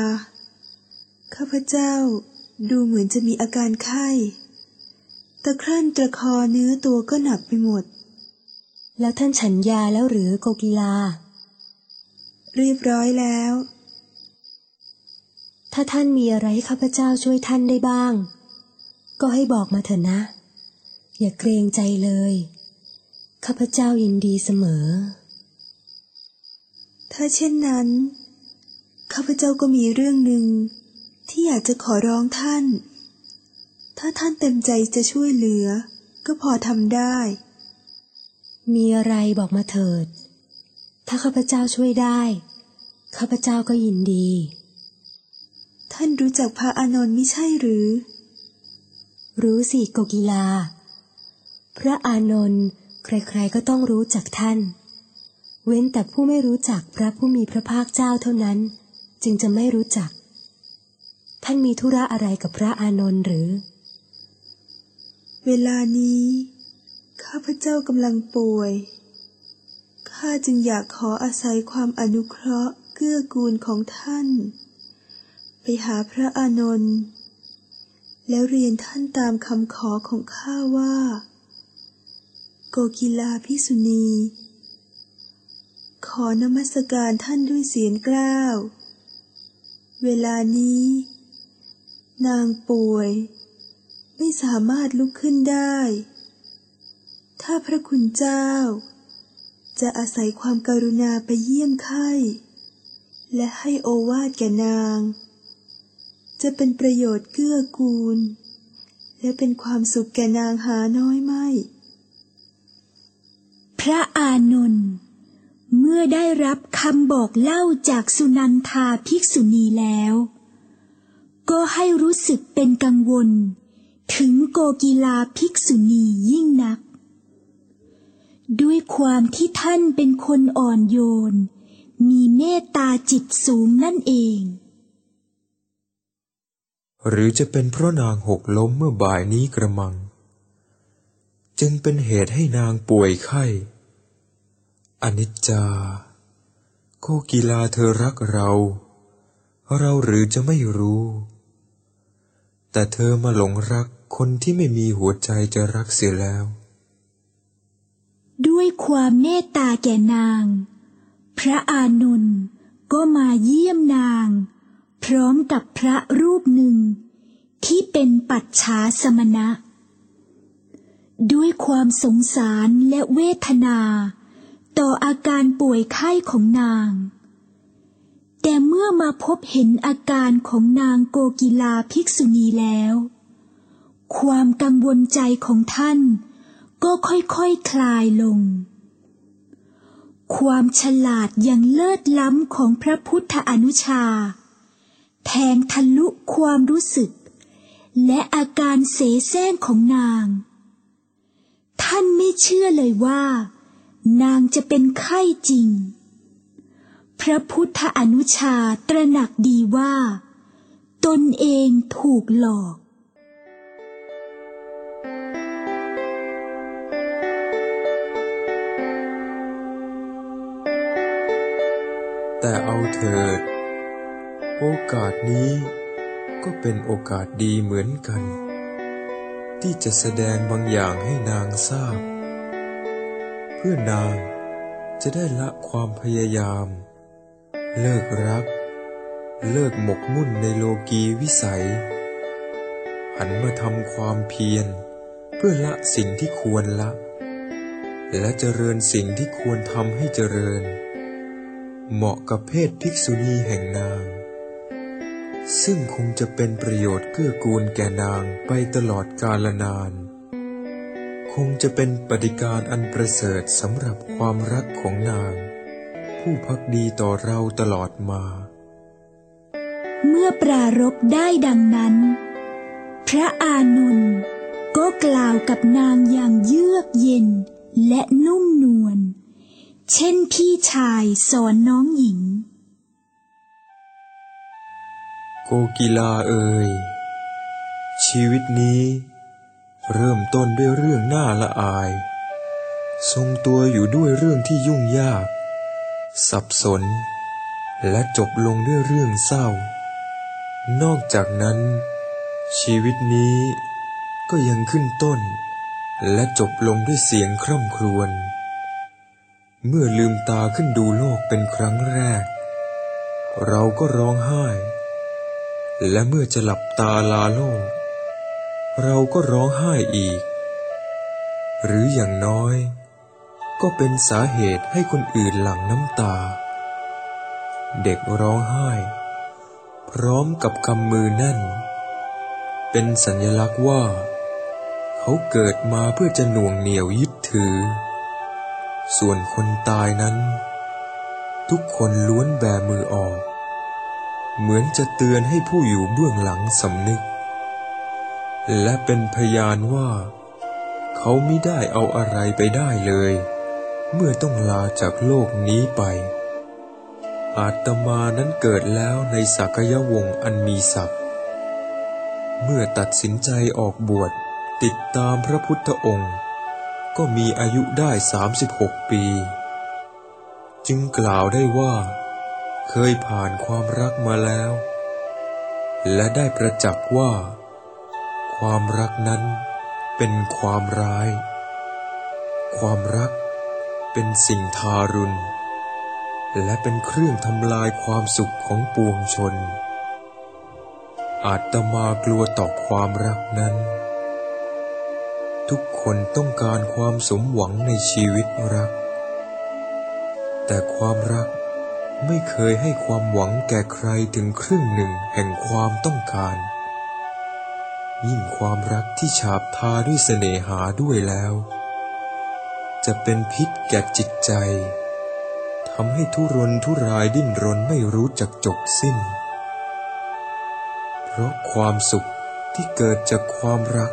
ข้าพเจ้าดูเหมือนจะมีอาการไข้ตะครั่นตะคอเนื้อตัวก็หนักไปหมด แล้วท่านฉันยาแล้วหรือโกกีลา เรียบร้อยแล้ว ถ้าท่านมีอะไรให้ข้าพเจ้าช่วยท่านได้บ้าง ก็ให้บอกมาเถอะนะ อย่าเกรงใจเลย ข้าพเจ้ายินดีเสมอ ถ้าเช่นนั้น ข้าพเจ้าก็มีเรื่องหนึ่งที่อยากจะขอร้องท่าน ถ้าท่านเต็มใจจะช่วยเหลือ ก็พอทำได้ มีอะไรบอกมาเถิด ถ้าข้าพเจ้าช่วยได้ ข้าพเจ้าก็ยินดี ท่านรู้จักพระอานนท์ไม่ใช่หรือ รู้สิโกกีลา พระอานนท์ใครๆก็ต้องรู้จักท่าน เว้นแต่ผู้ไม่รู้จักพระผู้มีพระภาคเจ้าเท่านั้น จึงจะไม่รู้จัก ท่านมีธุระอะไรกับพระอานนท์หรือ เวลานี้ ข้าพเจ้ากำลังป่วย ข้าจึงอยากขออาศัยความอนุเคราะห์เกื้อกูลของท่าน ไปหาพระอานนท์แล้วเรียนท่านตามคำขอของข้าว่า โกกีลาพิสุณี ขอนมัสการท่านด้วยเสียงกล้าว เวลานี้ นางป่วย ไม่สามารถลุกขึ้นได้ ถ้าพระคุณเจ้า จะอาศัยความการุณาไปเยี่ยมไข้ และให้โอวาทแก่นาง จะเป็นประโยชน์เกื้อกูล และเป็นความสุขแก่นางหาน้อยไม่ พระอานนท์เมื่อได้รับคำบอกเล่าจากสุนันทาภิกษุณีแล้ว ก็ให้รู้สึกเป็นกังวล ถึงโกกีลาภิกษุณียิ่งนัก ด้วยความที่ท่านเป็นคนอ่อนโยน มีเมตตาจิตสูงนั่นเอง หรือจะเป็นเพราะนางหกล้มเมื่อบ่ายนี้กระมัง จึงเป็นเหตุให้นางป่วยไข้ อนิจจาโคกีลาเธอรักเรา เราหรือจะไม่รู้ แต่เธอมาหลงรักคนที่ไม่มีหัวใจจะรักเสียแล้ว ด้วยความเมตตาแก่นาง พระอานนท์ก็มาเยี่ยมนาง พร้อมกับพระรูปหนึ่ง ที่เป็นปัจฉาสมณะ ด้วยความสงสารและเวทนา ต่ออาการป่วยไข้ของนาง แต่เมื่อมาพบเห็นอาการของนางโกกีลาภิกษุณีแล้ว ความกังวลใจของท่านก็ค่อยๆคคลายลง ความฉลาดอย่างเลิศล้ำของพระพุทธอนุชา แทงทะลุความรู้สึก และอาการเสแสร้งของนาง ท่านไม่เชื่อเลยว่า นางจะเป็นไข้จริง พระพุทธอนุชาตระหนักดีว่า ตนเองถูกหลอกแต่เอาเถิด โอกาสนี้ก็เป็นโอกาสดีเหมือนกัน ที่จะแสดงบางอย่างให้นางทราบ พื่อนาง จะได้ละความพยายาม เลิกรัก เลิกหมกมุ่นในโลกีวิสัย หันมาทำความเพียร เพื่อละสิ่งที่ควรละ และเจริญสิ่งที่ควรทำให้เจริญ เหมาะกับเพศภิกษุณีแห่งนาง ซึ่งคงจะเป็นประโยชน์เกื้อกูลแก่นางไปตลอดกาลนาน คงจะเป็นปฏิการอันประเสริฐสำหรับความรักของนาง ผู้พักดีต่อเราตลอดมา เมื่อปรารภได้ดังนั้น พระอานนท์ก็กล่าวกับนางอย่างเยือกเย็นและนุ่มนวลเช่นพี่ชายสอนน้องหญิง โกกีลาเอ่ยชีวิตนี้ เริ่มต้นด้วยเรื่องน่าละอาย ทรงตัวอยู่ด้วยเรื่องที่ยุ่งยาก สับสน และจบลงด้วยเรื่องเศร้า นอกจากนั้น ชีวิตนี้ก็ยังขึ้นต้น และจบลงด้วยเสียงคร่ำครวญ เมื่อลืมตาขึ้นดูโลกเป็นครั้งแรก เราก็ร้องไห้ และเมื่อจะหลับตาลาโลก เราก็ร้องไห้อีก หรืออย่างน้อย ก็เป็นสาเหตุให้คนอื่นหลั่งน้ำตา เด็กร้องไห้ พร้อมกับกำมือแน่น เป็นสัญลักษณ์ว่า เขาเกิดมาเพื่อจะหน่วงเหนี่ยวยึดถือ ส่วนคนตายนั้น ทุกคนล้วนแบมือออก เหมือนจะเตือนให้ผู้อยู่เบื้องหลังสำนึก และเป็นพยานว่า เขาไม่ได้เอาอะไรไปได้เลย เมื่อต้องลาจากโลกนี้ไป อาตมานั้นเกิดแล้วในสักยวงอันมีศักดิ์เมื่อตัดสินใจออกบวชติดตามพระพุทธองค์ ก็มีอายุได้ 36 ปี จึงกล่าวได้ว่า เคยผ่านความรักมาแล้ว และได้ประจักษ์ว่า ความรักนั้นเป็นความร้าย ความรักเป็นสิ่งทารุณ และเป็นเครื่องทำลายความสุขของปวงชน อาตมากลัวต่อความรักนั้น ทุกคนต้องการความสมหวังในชีวิตรัก แต่ความรักไม่เคยให้ความหวังแก่ใครถึงครึ่งหนึ่งแห่งความต้องการ ยิ่งความรักที่ฉาบทาด้วยเสน่หาด้วยแล้ว จะเป็นพิษแก่จิตใจทำให้ทุรนทุรายดิ้นรนไม่รู้จักจบสิ้น เพราะความสุขที่เกิดจากความรัก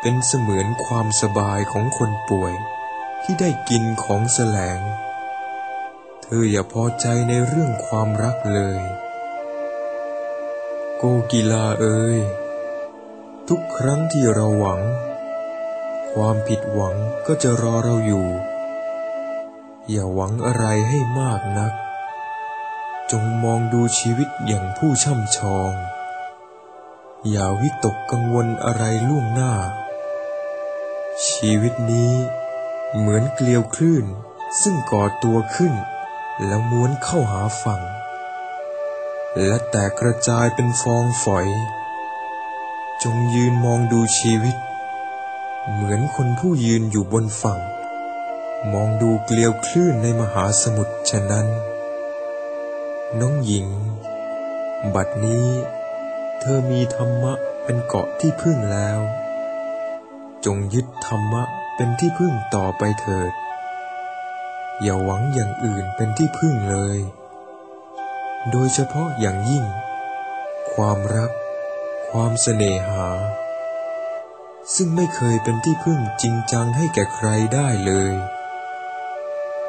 เป็นเสมือนความสบายของคนป่วย ที่ได้กินของแสลง เธออย่าพอใจในเรื่องความรักเลย โกกีลาเอ่ย ทุกครั้งที่เราหวัง ความผิดหวังก็จะรอเราอยู่ อย่าหวังอะไรให้มากนัก จงมองดูชีวิตอย่างผู้ช่ำชอง อย่าวิตกกังวลอะไรล่วงหน้า ชีวิตนี้เหมือนเกลียวคลื่นซึ่งก่อตัวขึ้น แล้วม้วนเข้าหาฝั่ง และแตกกระจายเป็นฟองฝอย จงยืนมองดูชีวิต เหมือนคนผู้ยืนอยู่บนฝั่ง มองดูเกลียวคลื่นในมหาสมุทรฉะนั้น น้องหญิง บัดนี้ เธอมีธรรมะเป็นเกาะที่พึ่งแล้ว จงยึดธรรมะเป็นที่พึ่งต่อไปเถิด อย่าหวังอย่างอื่นเป็นที่พึ่งเลย โดยเฉพาะอย่างยิ่ง ความรัก ความเสน่หา ซึ่งไม่เคยเป็นที่พึ่งจริงจังให้แก่ใครได้เลย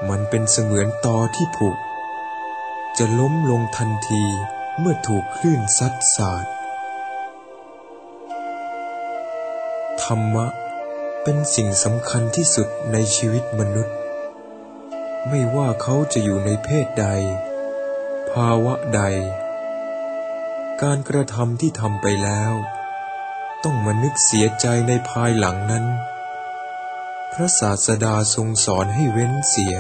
มันเป็นเสมือนตอที่ผุจะล้มลงทันทีเมื่อถูกคลื่นซัดสาดธรรมะเป็นสิ่งสำคัญที่สุดในชีวิตมนุษย์ ไม่ว่าเขาจะอยู่ในเพศใด ภาวะใด การกระทำที่ทำไปแล้ว ต้องมานึกเสียใจในภายหลังนั้น พระศาสดาทรงสอนให้เว้นเสีย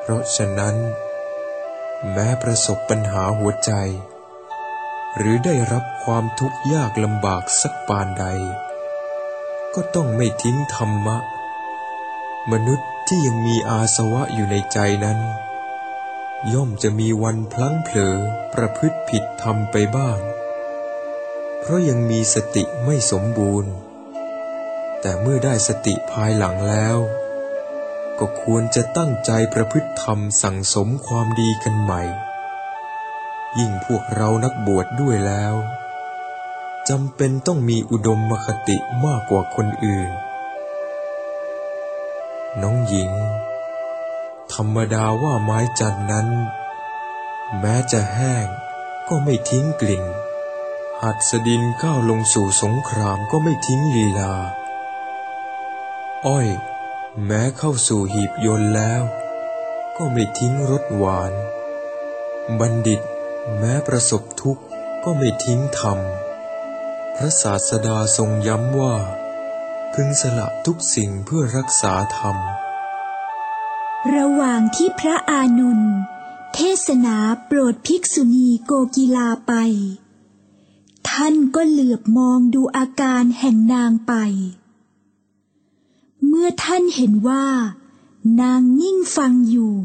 เพราะฉะนั้น แม้ประสบปัญหาหัวใจ หรือได้รับความทุกข์ยากลำบากสักปานใด ก็ต้องไม่ทิ้งธรรมะ มนุษย์ที่ยังมีอาสวะอยู่ในใจนั้น ย่อมจะมีวันพลั้งเผลอประพฤติผิดธรรมไปบ้าง เพราะยังมีสติไม่สมบูรณ์ แต่เมื่อได้สติภายหลังแล้ว ก็ควรจะตั้งใจประพฤติธรรมสั่งสมความดีกันใหม่ ยิ่งพวกเรานักบวชดด้วยแล้วจำเป็นต้องมีอุดมมคติมากกว่าคนอื่น น้องหญิง ธรรมดาว่าไม้จันนั้น แม้จะแห้งก็ไม่ทิ้งกลิ่น หัดสดินก้าวลงสู่สงครามก็ไม่ทิ้งลีลา อ้อย แม้เข้าสู่หีบยนต์แล้ว ก็ไม่ทิ้งรสหวาน บัณฑิตแม้ประสบทุกข์ก็ไม่ทิ้งธรรม พระศาสดาทรงย้ำว่า พึงสละทุกสิ่งเพื่อรักษาธรรม ระหว่างที่พระอานุนเทศนาโปรดภิกษุณีโกกีลาไป ท่านก็เหลือบมองดูอาการแห่งนางไป เมื่อท่านเห็นว่า นางนิ่งฟังอยู่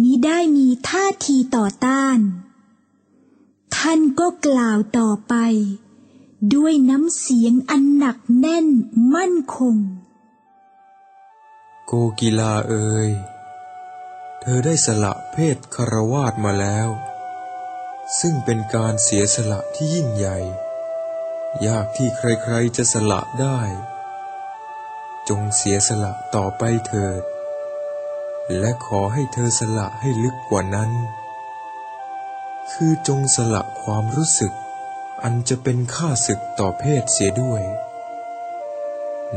มิได้มีท่าทีต่อต้าน ท่านก็กล่าวต่อไป ด้วยน้ำเสียงอันหนักแน่นมั่นคง กกีลาเอ่ย เธอได้สละเพศคารวาสมาแล้ว ซึ่งเป็นการเสียสละที่ยิ่งใหญ่ ยากที่ใครๆจะสละได้ จงเสียสละต่อไปเถิด และขอให้เธอสละให้ลึกกว่านั้น คือจงสละความรู้สึก อันจะเป็นค่าศึกต่อเพศเสียด้วย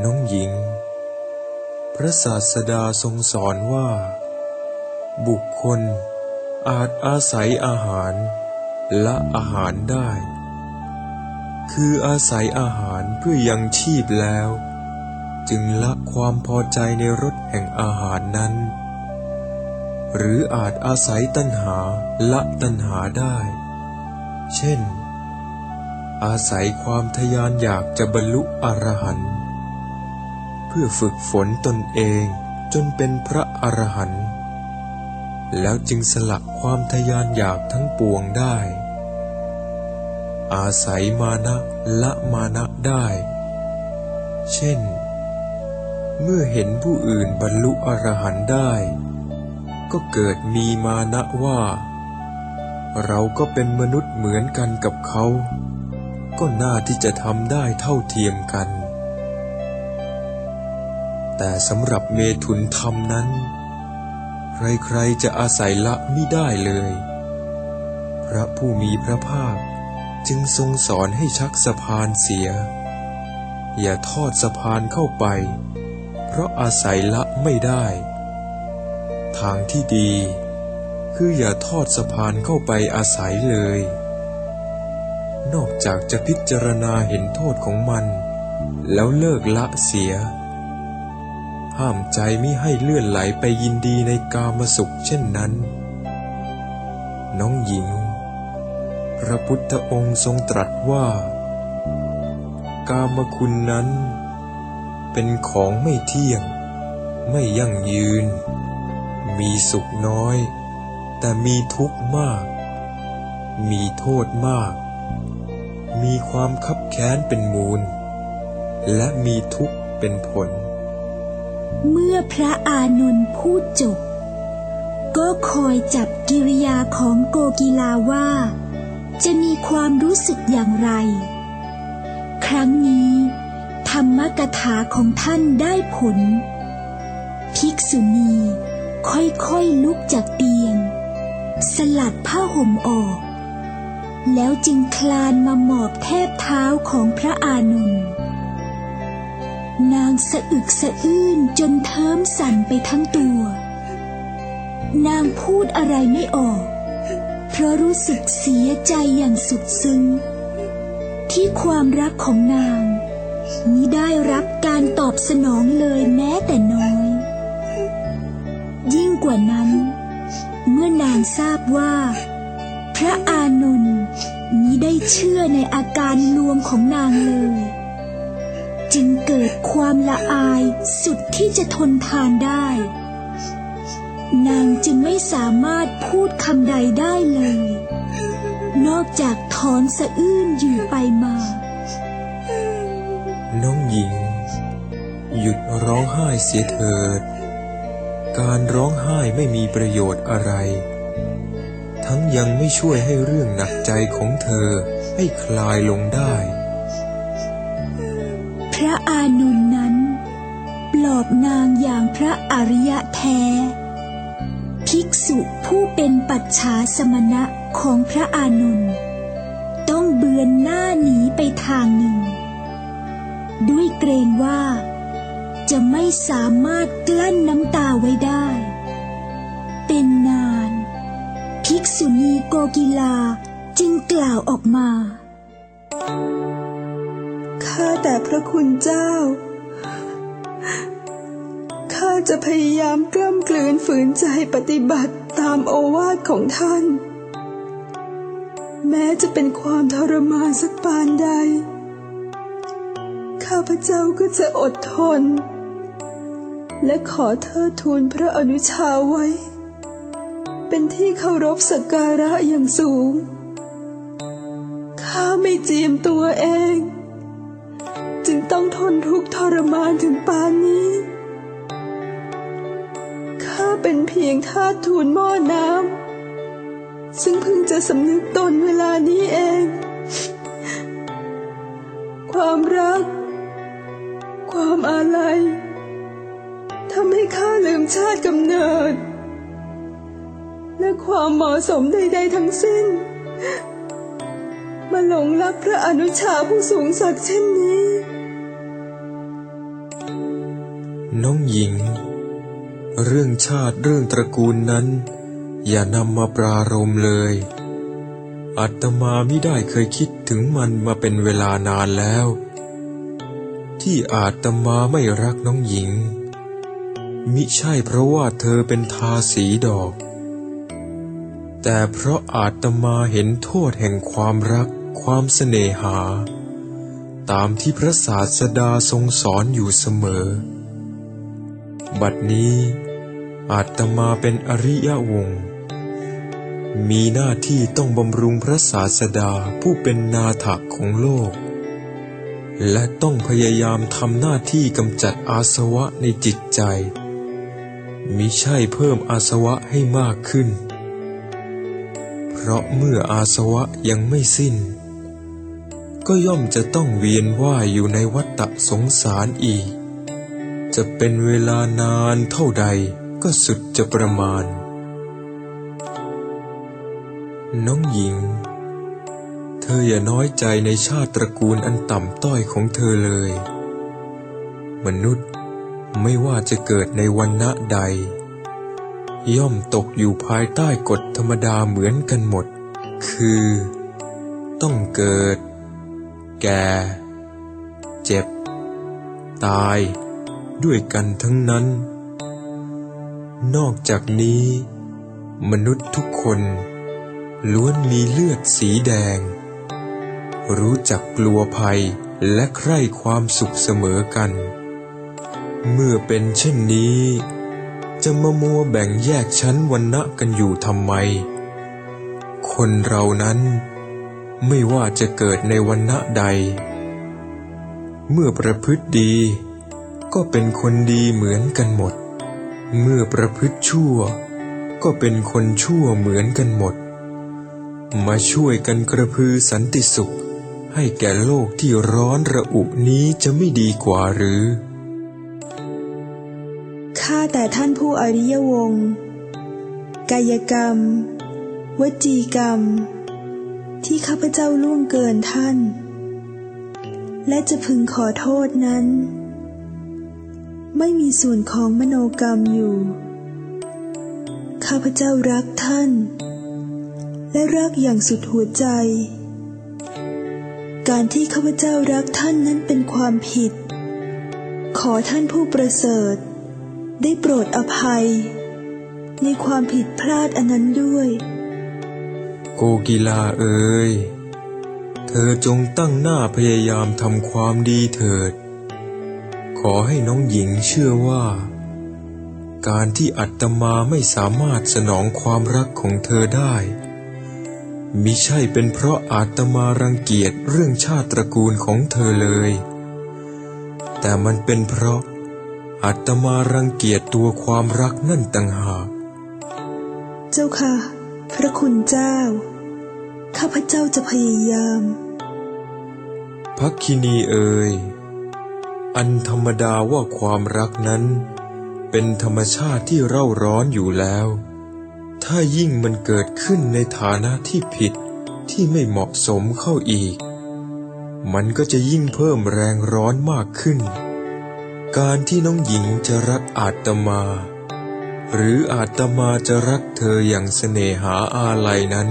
น้องหญิง พระศาสดาทรงสอนว่า บุคคลอาจอาศัยอาหารและอาหารได้ คืออาศัยอาหารเพื่อยังชีพแล้ว จึงละความพอใจในรสแห่งอาหารนั้น หรืออาจอาศัยตัณหาละตัณหาได้ เช่น อาศัยความทยานอยากจะบรรลุอรหันต์ พื่อฝึกฝนตนเองจนเป็นพระอรหันต์แล้วจึงสลักความทยานอยากทั้งปวงได้ อาศัยมานะละมานะได้ เช่น เมื่อเห็นผู้อื่นบรรลุอรหันต์ได้ ก็เกิดมีมานะว่า เราก็เป็นมนุษย์เหมือนกันกับเขา ก็น่าที่จะทำได้เท่าเทียมกัน แต่สำหรับเมถุนธรรมนั้น ใครๆจะอาศัยละไม่ได้เลย พระผู้มีพระภาคจึงทรงสอนให้ชักสะพานเสีย อย่าทอดสะพานเข้าไป เพราะอาศัยละไม่ได้ ทางที่ดี คืออย่าทอดสะพานเข้าไปอาศัยเลย นอกจากจะพิจารณาเห็นโทษของมัน แล้วเลิกละเสีย ห้ามใจไม่ให้เลื่อนไหลไปยินดีในกามสุขเช่นนั้น น้องหญิง พระพุทธองค์ทรงตรัสว่า กามคุณนั้น เป็นของไม่เที่ยง ไม่ยั่งยืน มีสุขน้อย แต่มีทุกข์มาก มีโทษมาก มีความคับแค้นเป็นมูล และมีทุกข์เป็นผล เมื่อพระอานนท์พูดจบ ก็คอยจับกิริยาของโกกีลาว่า จะมีความรู้สึกอย่างไร ครั้งนี้ธรรมกถาของท่านได้ผล ภิกษุณีค่อยๆลุกจากเตียง สลัดผ้าห่มออก แล้วจึงคลานมาหมอบแทบเท้าของพระอานนท์ นางสะอึกสะอื้นจนเทิมสั่นไปทั้งตัว นางพูดอะไรไม่ออก เพราะรู้สึกเสียใจอย่างสุดซึ้ง ที่ความรักของนางมิได้รับการตอบสนองเลยแม้แต่น้อย ยิ่งกว่านั้น เมื่อนางทราบว่า พระอานนท์มิได้เชื่อในอาการลวงของนางเลย จึงเกิดความละอายสุดที่จะทนทานได้ นางจึงไม่สามารถพูดคำใดได้เลย นอกจากถอนสะอื้นอยู่ไปมา น้องหญิง หยุดร้องไห้เสียเถิด การร้องไห้ไม่มีประโยชน์อะไร ทั้งยังไม่ช่วยให้เรื่องหนักใจของเธอให้คลายลงได้ พระอริยะแท้ ภิกษุผู้เป็นปัจฉาสมณะของพระอานนท์ต้องเบือนหน้าหนีไปทางหนึ่ง ด้วยเกรงว่า จะไม่สามารถกลั้นน้ำตาไว้ได้ เป็นนาน ภิกษุณีโกกีลาจึงกล่าวออกมา ข้าแต่พระคุณเจ้าข้า จะพยายามกล้ำกลืนฝืนใจปฏิบัติตามโอวาทของท่าน แม้จะเป็นความทรมานสักปานใด ข้าพเจ้าก็จะอดทน และขอเทิดทูนพระอนุชาไว้ เป็นที่เคารพสักการะอย่างสูง ข้าไม่เจียมตัวเอง จึงต้องทนทุกข์ทรมานถึงปานนี้ เป็นเพียงทาสทูลหม้อน้ำซึ่งเพิ่งจะสำนึกตนเวลานี้เอง ความรัก ความอาลัยทำให้ข้าลืมชาติกำเนิด และความเหมาะสมใดๆทั้งสิ้น มาหลงรักพระอนุชาผู้สูงศักดิ์เช่นนี้ น้องหญิง เรื่องชาติเรื่องตระกูลนั้น อย่านำมาปรารมเลยอาตมาไม่ได้เคยคิดถึงมันมาเป็นเวลานานแล้ว ที่อาตมาไม่รักน้องหญิง มิใช่เพราะว่าเธอเป็นทาสีดอก แต่เพราะอาตมาเห็นโทษแห่งความรักความเสน่หา ตามที่พระศาสดาทรงสอนอยู่เสมอ บัดนี้ อาตมาเป็นอริยวงศ์มีหน้าที่ต้องบำรุงพระศาสดาผู้เป็นนาถกของโลก และต้องพยายามทำหน้าที่กำจัดอาสวะในจิตใจ มิใช่เพิ่มอาสวะให้มากขึ้น เพราะเมื่ออาสวะยังไม่สิ้น ก็ย่อมจะต้องเวียนว่ายอยู่ในวัฏสงสารอีก จะเป็นเวลานานเท่าใด ก็สุดจะประมาณ น้องหญิง เธออย่าน้อยใจในชาติตระกูลอันต่ำต้อยของเธอเลย มนุษย์ไม่ว่าจะเกิดในวันณะใด ย่อมตกอยู่ภายใต้กฎธรรมดาเหมือนกันหมด คือ ต้องเกิด แก่ เจ็บ ตาย ด้วยกันทั้งนั้น นอกจากนี้ มนุษย์ทุกคนล้วนมีเลือดสีแดง รู้จักกลัวภัยและใคร่ความสุขเสมอกัน เมื่อเป็นเช่นนี้ จะมามัวแบ่งแยกชั้นวันณะกันอยู่ทำไม คนเรานั้นไม่ว่าจะเกิดในวันณะใด เมื่อประพฤติดีก็เป็นคนดีเหมือนกันหมด เมื่อประพฤติชั่ว ก็เป็นคนชั่วเหมือนกันหมด มาช่วยกันกระพือสันติสุข ให้แก่โลกที่ร้อนระอุนี้จะไม่ดีกว่าหรือข้าแต่ท่านผู้อริยวงศ์กายกรรม วจีกรรม ที่ข้าพเจ้าล่วงเกินท่าน และจะพึงขอโทษนั้น ไม่มีส่วนของมโนกรรมอยู่ ข้าพเจ้ารักท่าน และรักอย่างสุดหัวใจ การที่ข้าพเจ้ารักท่านนั้นเป็นความผิด ขอท่านผู้ประเสริฐ ได้โปรดอภัย ในความผิดพลาดอันนั้นด้วย โกกีลาเอ๋ย เธอจงตั้งหน้าพยายามทำความดีเถิด อให้น้องหญิงเชื่อว่า การที่อัตมาไม่สามารถสนองความรักของเธอได้มิใช่เป็นเพราะอาตมารังเกียจเรื่องชาติตระกูลของเธอเลย แต่มันเป็นเพราะอาตมารังเกียจตัวความรักนั่นต่างหาก เจ้าค่ะ พระคุณเจ้า ข้าพเจ้าจะพยายาม พักคินีเอ่ย อันธรรมดาว่าความรักนั้น เป็นธรรมชาติที่เร่าร้อนอยู่แล้ว ถ้ายิ่งมันเกิดขึ้นในฐานะที่ผิดที่ไม่เหมาะสมเข้าอีก มันก็จะยิ่งเพิ่มแรงร้อนมากขึ้น การที่น้องหญิงจะรักอาตมา หรืออาตมาจะรักเธออย่างเสน่หาอาลัยนั้น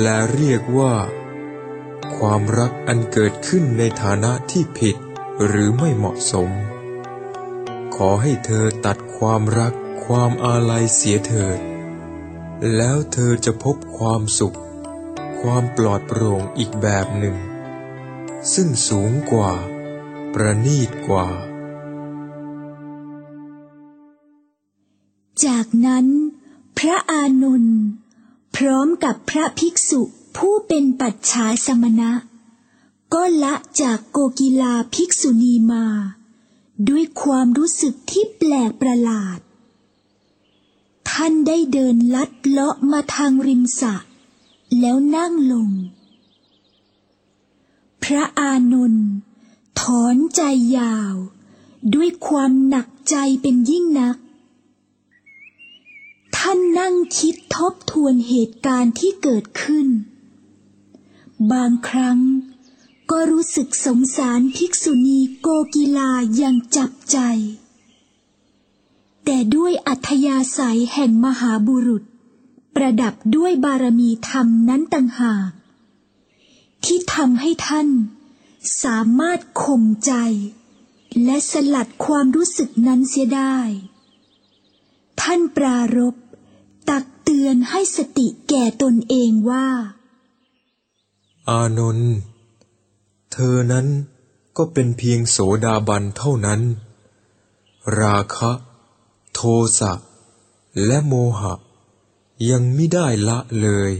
และเรียกว่า ความรักอันเกิดขึ้นในฐานะที่ผิด หรือไม่เหมาะสม ขอให้เธอตัดความรักความอาลัยเสียเถิด แล้วเธอจะพบความสุข ความปลอดโปร่งอีกแบบหนึ่ง ซึ่งสูงกว่า ประณีตกว่า จากนั้น พระอานนท์พร้อมกับพระภิกษุผู้เป็นปัจฉาสมณะ ก็ละจากโกกีลาภิกษุณีมา ด้วยความรู้สึกที่แปลกประหลาด ท่านได้เดินลัดเลาะมาทางริมสระแล้วนั่งลง พระอานนท์ถอนใจยาว ด้วยความหนักใจเป็นยิ่งนัก ท่านนั่งคิดทบทวนเหตุการณ์ที่เกิดขึ้น บางครั้ง ก็รู้สึกสงสารภิกษุณีโกกีลาอย่างจับใจ แต่ด้วยอัธยาศัยแห่งมหาบุรุษ ประดับด้วยบารมีธรรมนั้นต่างหาก ที่ทำให้ท่านสามารถข่มใจ และสลัดความรู้สึกนั้นเสียได้ ท่านปรารบตักเตือนให้สติแก่ตนเองว่า อานนท์ เธอนั้นก็เป็นเพียงโสดาบันเท่านั้น ราคะ โทสะ และโมหะ ยังไม่ได้ละเลย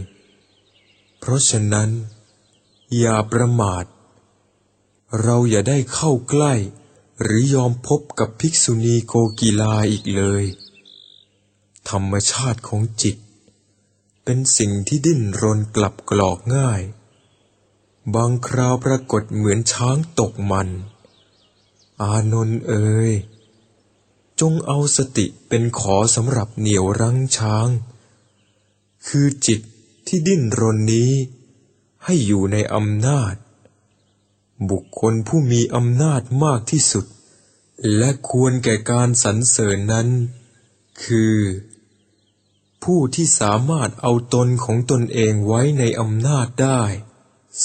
เพราะฉะนั้น อย่าประมาท เราอย่าได้เข้าใกล้ หรือยอมพบกับภิกษุณีโกกีลาอีกเลย ธรรมชาติของจิต เป็นสิ่งที่ดิ้นรนกลับกรอกง่าย บางคราวปรากฏเหมือนช้างตกมัน อานนท์เอ๋ยจงเอาสติเป็นขอสำหรับเหนี่ยวรั้งช้าง คือจิตที่ดิ้นรนนี้ให้อยู่ในอำนาจ บุคคลผู้มีอำนาจมากที่สุด และควรแก่การสรรเสริญนั้น คือ ผู้ที่สามารถเอาตนของตนเองไว้ในอำนาจได้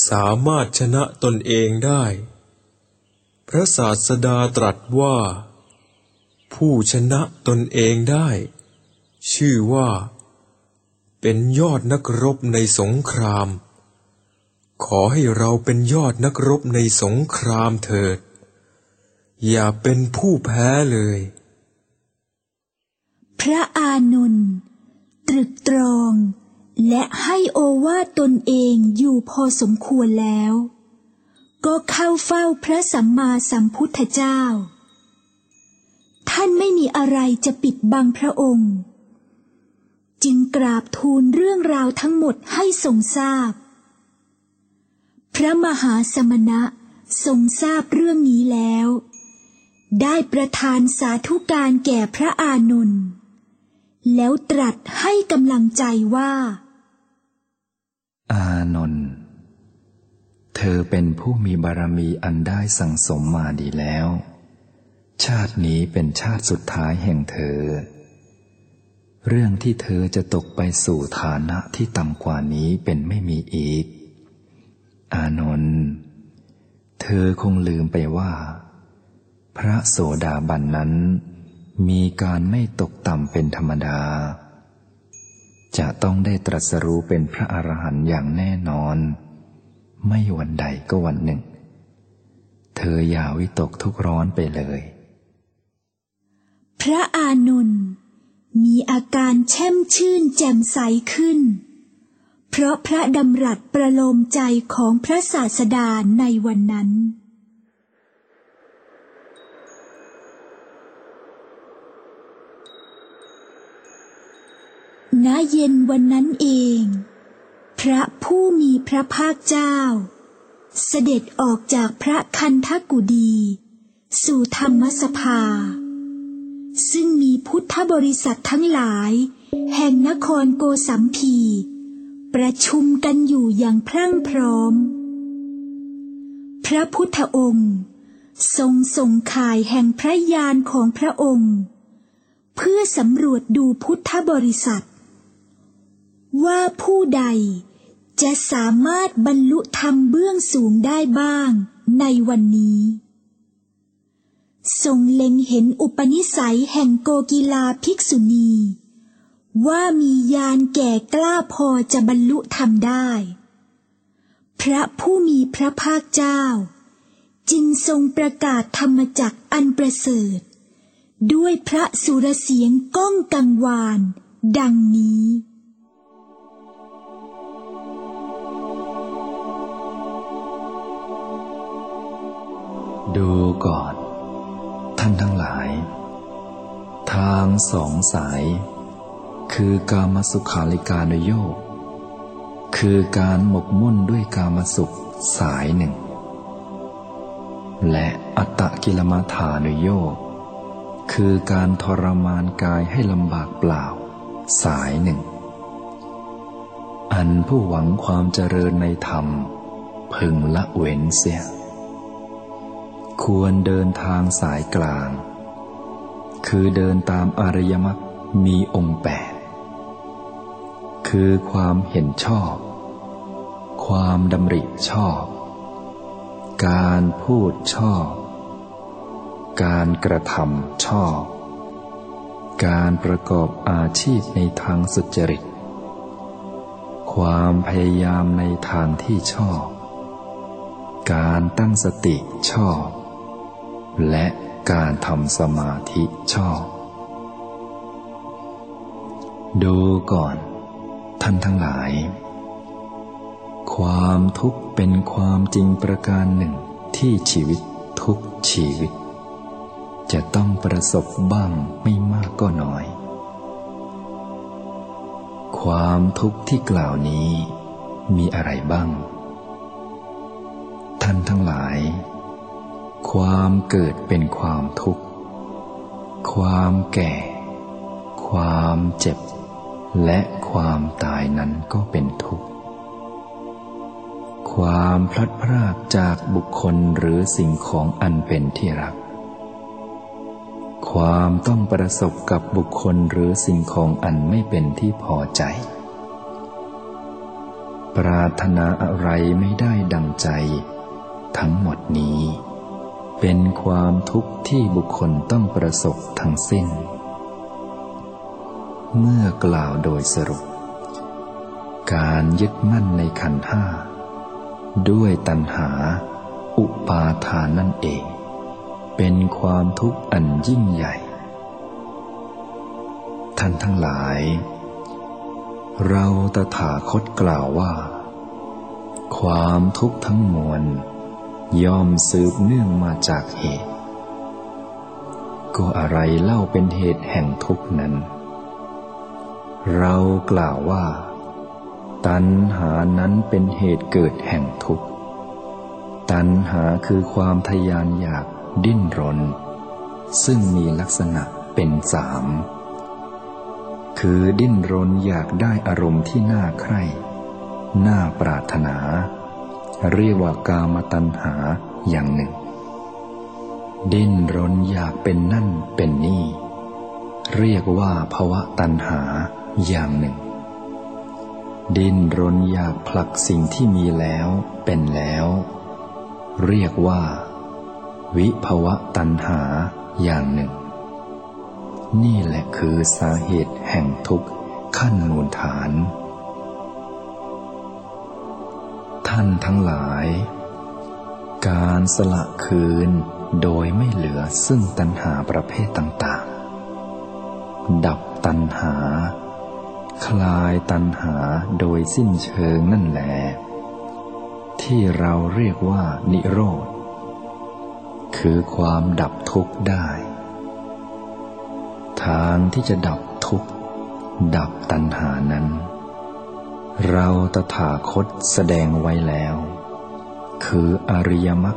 สามารถชนะตนเองได้ พระศาสดาตรัสว่า ผู้ชนะตนเองได้ ชื่อว่า เป็นยอดนักรบในสงคราม ขอให้เราเป็นยอดนักรบในสงครามเถิด อย่าเป็นผู้แพ้เลย พระอานนท์ตรึกตรอง และให้โอวาตนเองอยู่พอสมควรแล้ว ก็เข้าเฝ้าพระสัมมาสัมพุทธเจ้า ท่านไม่มีอะไรจะปิดบังพระองค์ จึงกราบทูลเรื่องราวทั้งหมดให้ทรงทราบพระมหาสมณะทรงทราบเรื่องนี้แล้ว ได้ประทานสาธุการแก่พระอานนท์แล้วตรัสให้กำลังใจว่า อานนท์เธอเป็นผู้มีบารมีอันได้สั่งสมมาดีแล้ว ชาตินี้เป็นชาติสุดท้ายแห่งเธอ เรื่องที่เธอจะตกไปสู่ฐานะที่ต่ำกว่านี้เป็นไม่มีอีก อานนท์เธอคงลืมไปว่า พระโสดาบันนั้น มีการไม่ตกต่ำเป็นธรรมดา จะต้องได้ตรัสรู้เป็นพระอรหันต์อย่างแน่นอน ไม่วันใดก็วันหนึ่ง เธออย่าวิตกทุกร้อนไปเลย พระอานนท์มีอาการแช่มชื่นแจ่มใสขึ้น เพราะพระดำรัสประโลมใจของพระศาสดาในวันนั้น ณเย็นวันนั้นเอง พระผู้มีพระภาคเจ้า เสด็จออกจากพระคันธกุดี สู่ธรรมสภา ซึ่งมีพุทธบริษัททั้งหลาย แห่งนครโกสัมพี ประชุมกันอยู่อย่างพรั่งพร้อม พระพุทธองค์ทรงส่งข่ายแห่งพระยานของพระองค์ เพื่อสำรวจดูพุทธบริษัท ว่าผู้ใดจะสามารถบรรลุธรรมเบื้องสูงได้บ้างในวันนี้ ทรงเล็งเห็นอุปนิสัยแห่งโกกีลาภิกษุณี ว่ามียานแก่กล้าพอจะบรรลุธรรมได้ พระผู้มีพระภาคเจ้า จึงทรงประกาศธรรมจักอันประเสริฐ ด้วยพระสุรเสียงก้องกังวาน ดังนี้ ดูก่อน ท่านทั้งหลาย ทางสองสาย คือกามสุขาลิกานุโยกคือการหมกมุ่นด้วยกามสุขสายหนึ่ง และอัตตกิลมัฐานโยกคือการทรมานกายให้ลำบากเปล่า สายหนึ่ง อันผู้หวังความเจริญในธรรม พึงละเว้นเสีย ควรเดินทางสายกลาง คือเดินตามอริยมรรคมีองค์แปดคือความเห็นชอบ ความดำริชอบ การพูดชอบ การกระทำชอบ การประกอบอาชีพในทางสุจริต ความพยายามในทางที่ชอบ การตั้งสติชอบ และการทำสมาธิชอบ ดูก่อน ท่านทั้งหลาย ความทุกข์เป็นความจริงประการหนึ่งที่ชีวิตทุกชีวิต จะต้องประสบบ้างไม่มากก็น้อย ความทุกข์ที่กล่าวนี้มีอะไรบ้าง ท่านทั้งหลาย ความเกิดเป็นความทุกข์ ความแก่ ความเจ็บ และความตายนั้นก็เป็นทุกข์ ความพลัดพรากจากบุคคลหรือสิ่งของอันเป็นที่รัก ความต้องประสบกับบุคคลหรือสิ่งของอันไม่เป็นที่พอใจ ปรารถนาอะไรไม่ได้ดังใจ ทั้งหมดนี้ เป็นความทุกข์ที่บุคคลต้องประสบทั้งสิ้น เมื่อกล่าวโดยสรุป การยึดมั่นในขันธ์ห้า ด้วยตัณหา อุปาทานนั่นเอง เป็นความทุกข์อันยิ่งใหญ่ ท่านทั้งหลาย เราตถาคตกล่าวว่า ความทุกข์ทั้งมวล ย่อมสืบเนื่องมาจากเหตุ ก็อะไรเล่าเป็นเหตุแห่งทุกนั้น เรากล่าวว่า ตัณหานั้นเป็นเหตุเกิดแห่งทุกข์ตัณหาคือความทยานอยากดิ้นรน ซึ่งมีลักษณะเป็นสามคือดิ้นรนอยากได้อารมณ์ที่น่าใคร่ น่าปรารถนา เรียกว่ากามตัณหาอย่างหนึ่ง ดิ้นรนอยากเป็นนั่นเป็นนี่ เรียกว่าภวะตัณหาอย่างหนึ่ง ดิ้นรนอยากผลักสิ่งที่มีแล้วเป็นแล้ว เรียกว่า วิภวะตัณหาอย่างหนึ่ง นี่แหละคือสาเหตุแห่งทุกข์ขั้นมูลฐาน ท่านทั้งหลาย การสละคืนโดยไม่เหลือซึ่งตัณหาประเภทต่างๆ ดับตัณหา คลายตัณหาโดยสิ้นเชิงนั่นแหละที่เราเรียกว่านิโรธ คือความดับทุกข์ได้ ทางที่จะดับทุกข์ ดับตัณหานั้น เราตถาคตแสดงไว้แล้ว คืออริยมรรค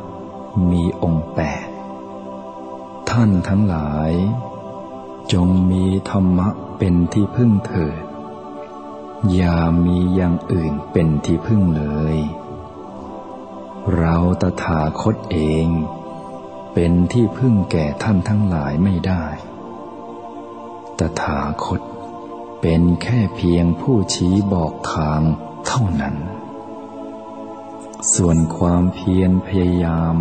มีองค์แปดท่านทั้งหลาย จงมีธรรมะเป็นที่พึ่งเถิด อย่ามีอย่างอื่นเป็นที่พึ่งเลย เราตถาคตเอง เป็นที่พึ่งแก่ท่านทั้งหลายไม่ได้ ตถาคต เป็นแค่เพียงผู้ชี้บอกทางเท่านั้น ส่วนความเพียรพยายาม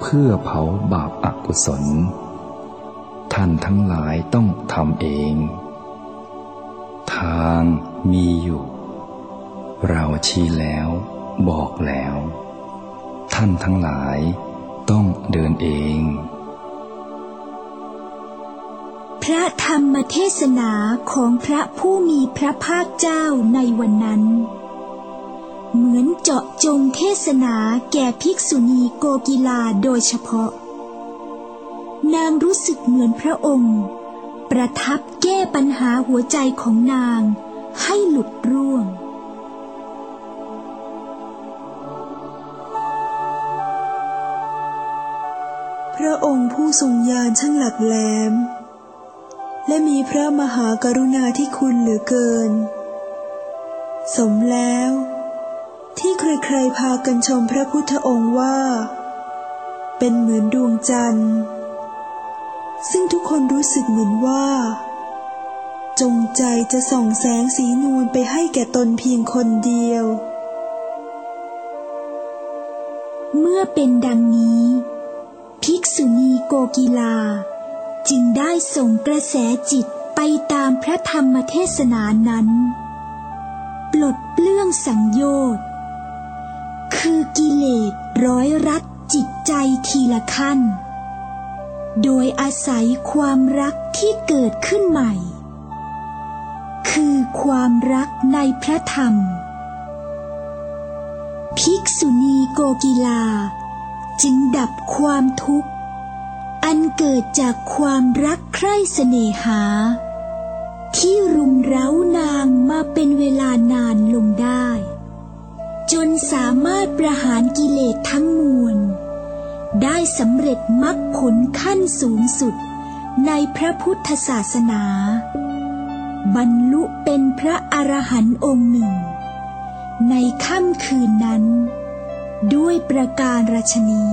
เพื่อเผาบาปอากุศล ท่านทั้งหลายต้องทำเอง ทางมีอยู่ เราชี้แล้วบอกแล้ว ท่านทั้งหลายต้องเดินเอง พระธรรมเทศนาของพระผู้มีพระภาคเจ้าในวันนั้น เหมือนเจาะจงเทศนาแก่ภิกษุณีโกกีลาโดยเฉพาะ นางรู้สึกเหมือนพระองค์ ประทับแก้ปัญหาหัวใจของนางให้หลุดร่วงพระองค์ผู้ทรงญาณช่างหลักแหลม และมีพระมหากรุณาธิคุณเหลือเกิน สมแล้ว ที่ใครๆพากันชมพระพุทธองค์ว่า เป็นเหมือนดวงจันทร์ ซึ่งทุกคนรู้สึกเหมือนว่า จงใจจะส่องแสงสีนวลไปให้แก่ตนเพียงคนเดียว เมื่อเป็นดังนี้ ภิกษุณีโกกีลา จึงได้ส่งกระแสจิตไปตามพระธรรมเทศนานั้น ปลดเปลื้องสังโยชน์คือกิเลสร้อยรัดจิตใจทีละขั้น โดยอาศัยความรักที่เกิดขึ้นใหม่ คือความรักในพระธรรม ภิกษุณีโกกีลา จึงดับความทุกข์ อันเกิดจากความรักใคร่เสน่หา ที่รุมเร้านางมาเป็นเวลานานลงได้ จนสามารถประหารกิเลสทั้งมวล ได้สำเร็จมรรคผลขั้นสูงสุดในพระพุทธศาสนา บรรลุเป็นพระอรหันต์องค์หนึ่ง ในค่ำคืนนั้น ด้วยประการราชนี้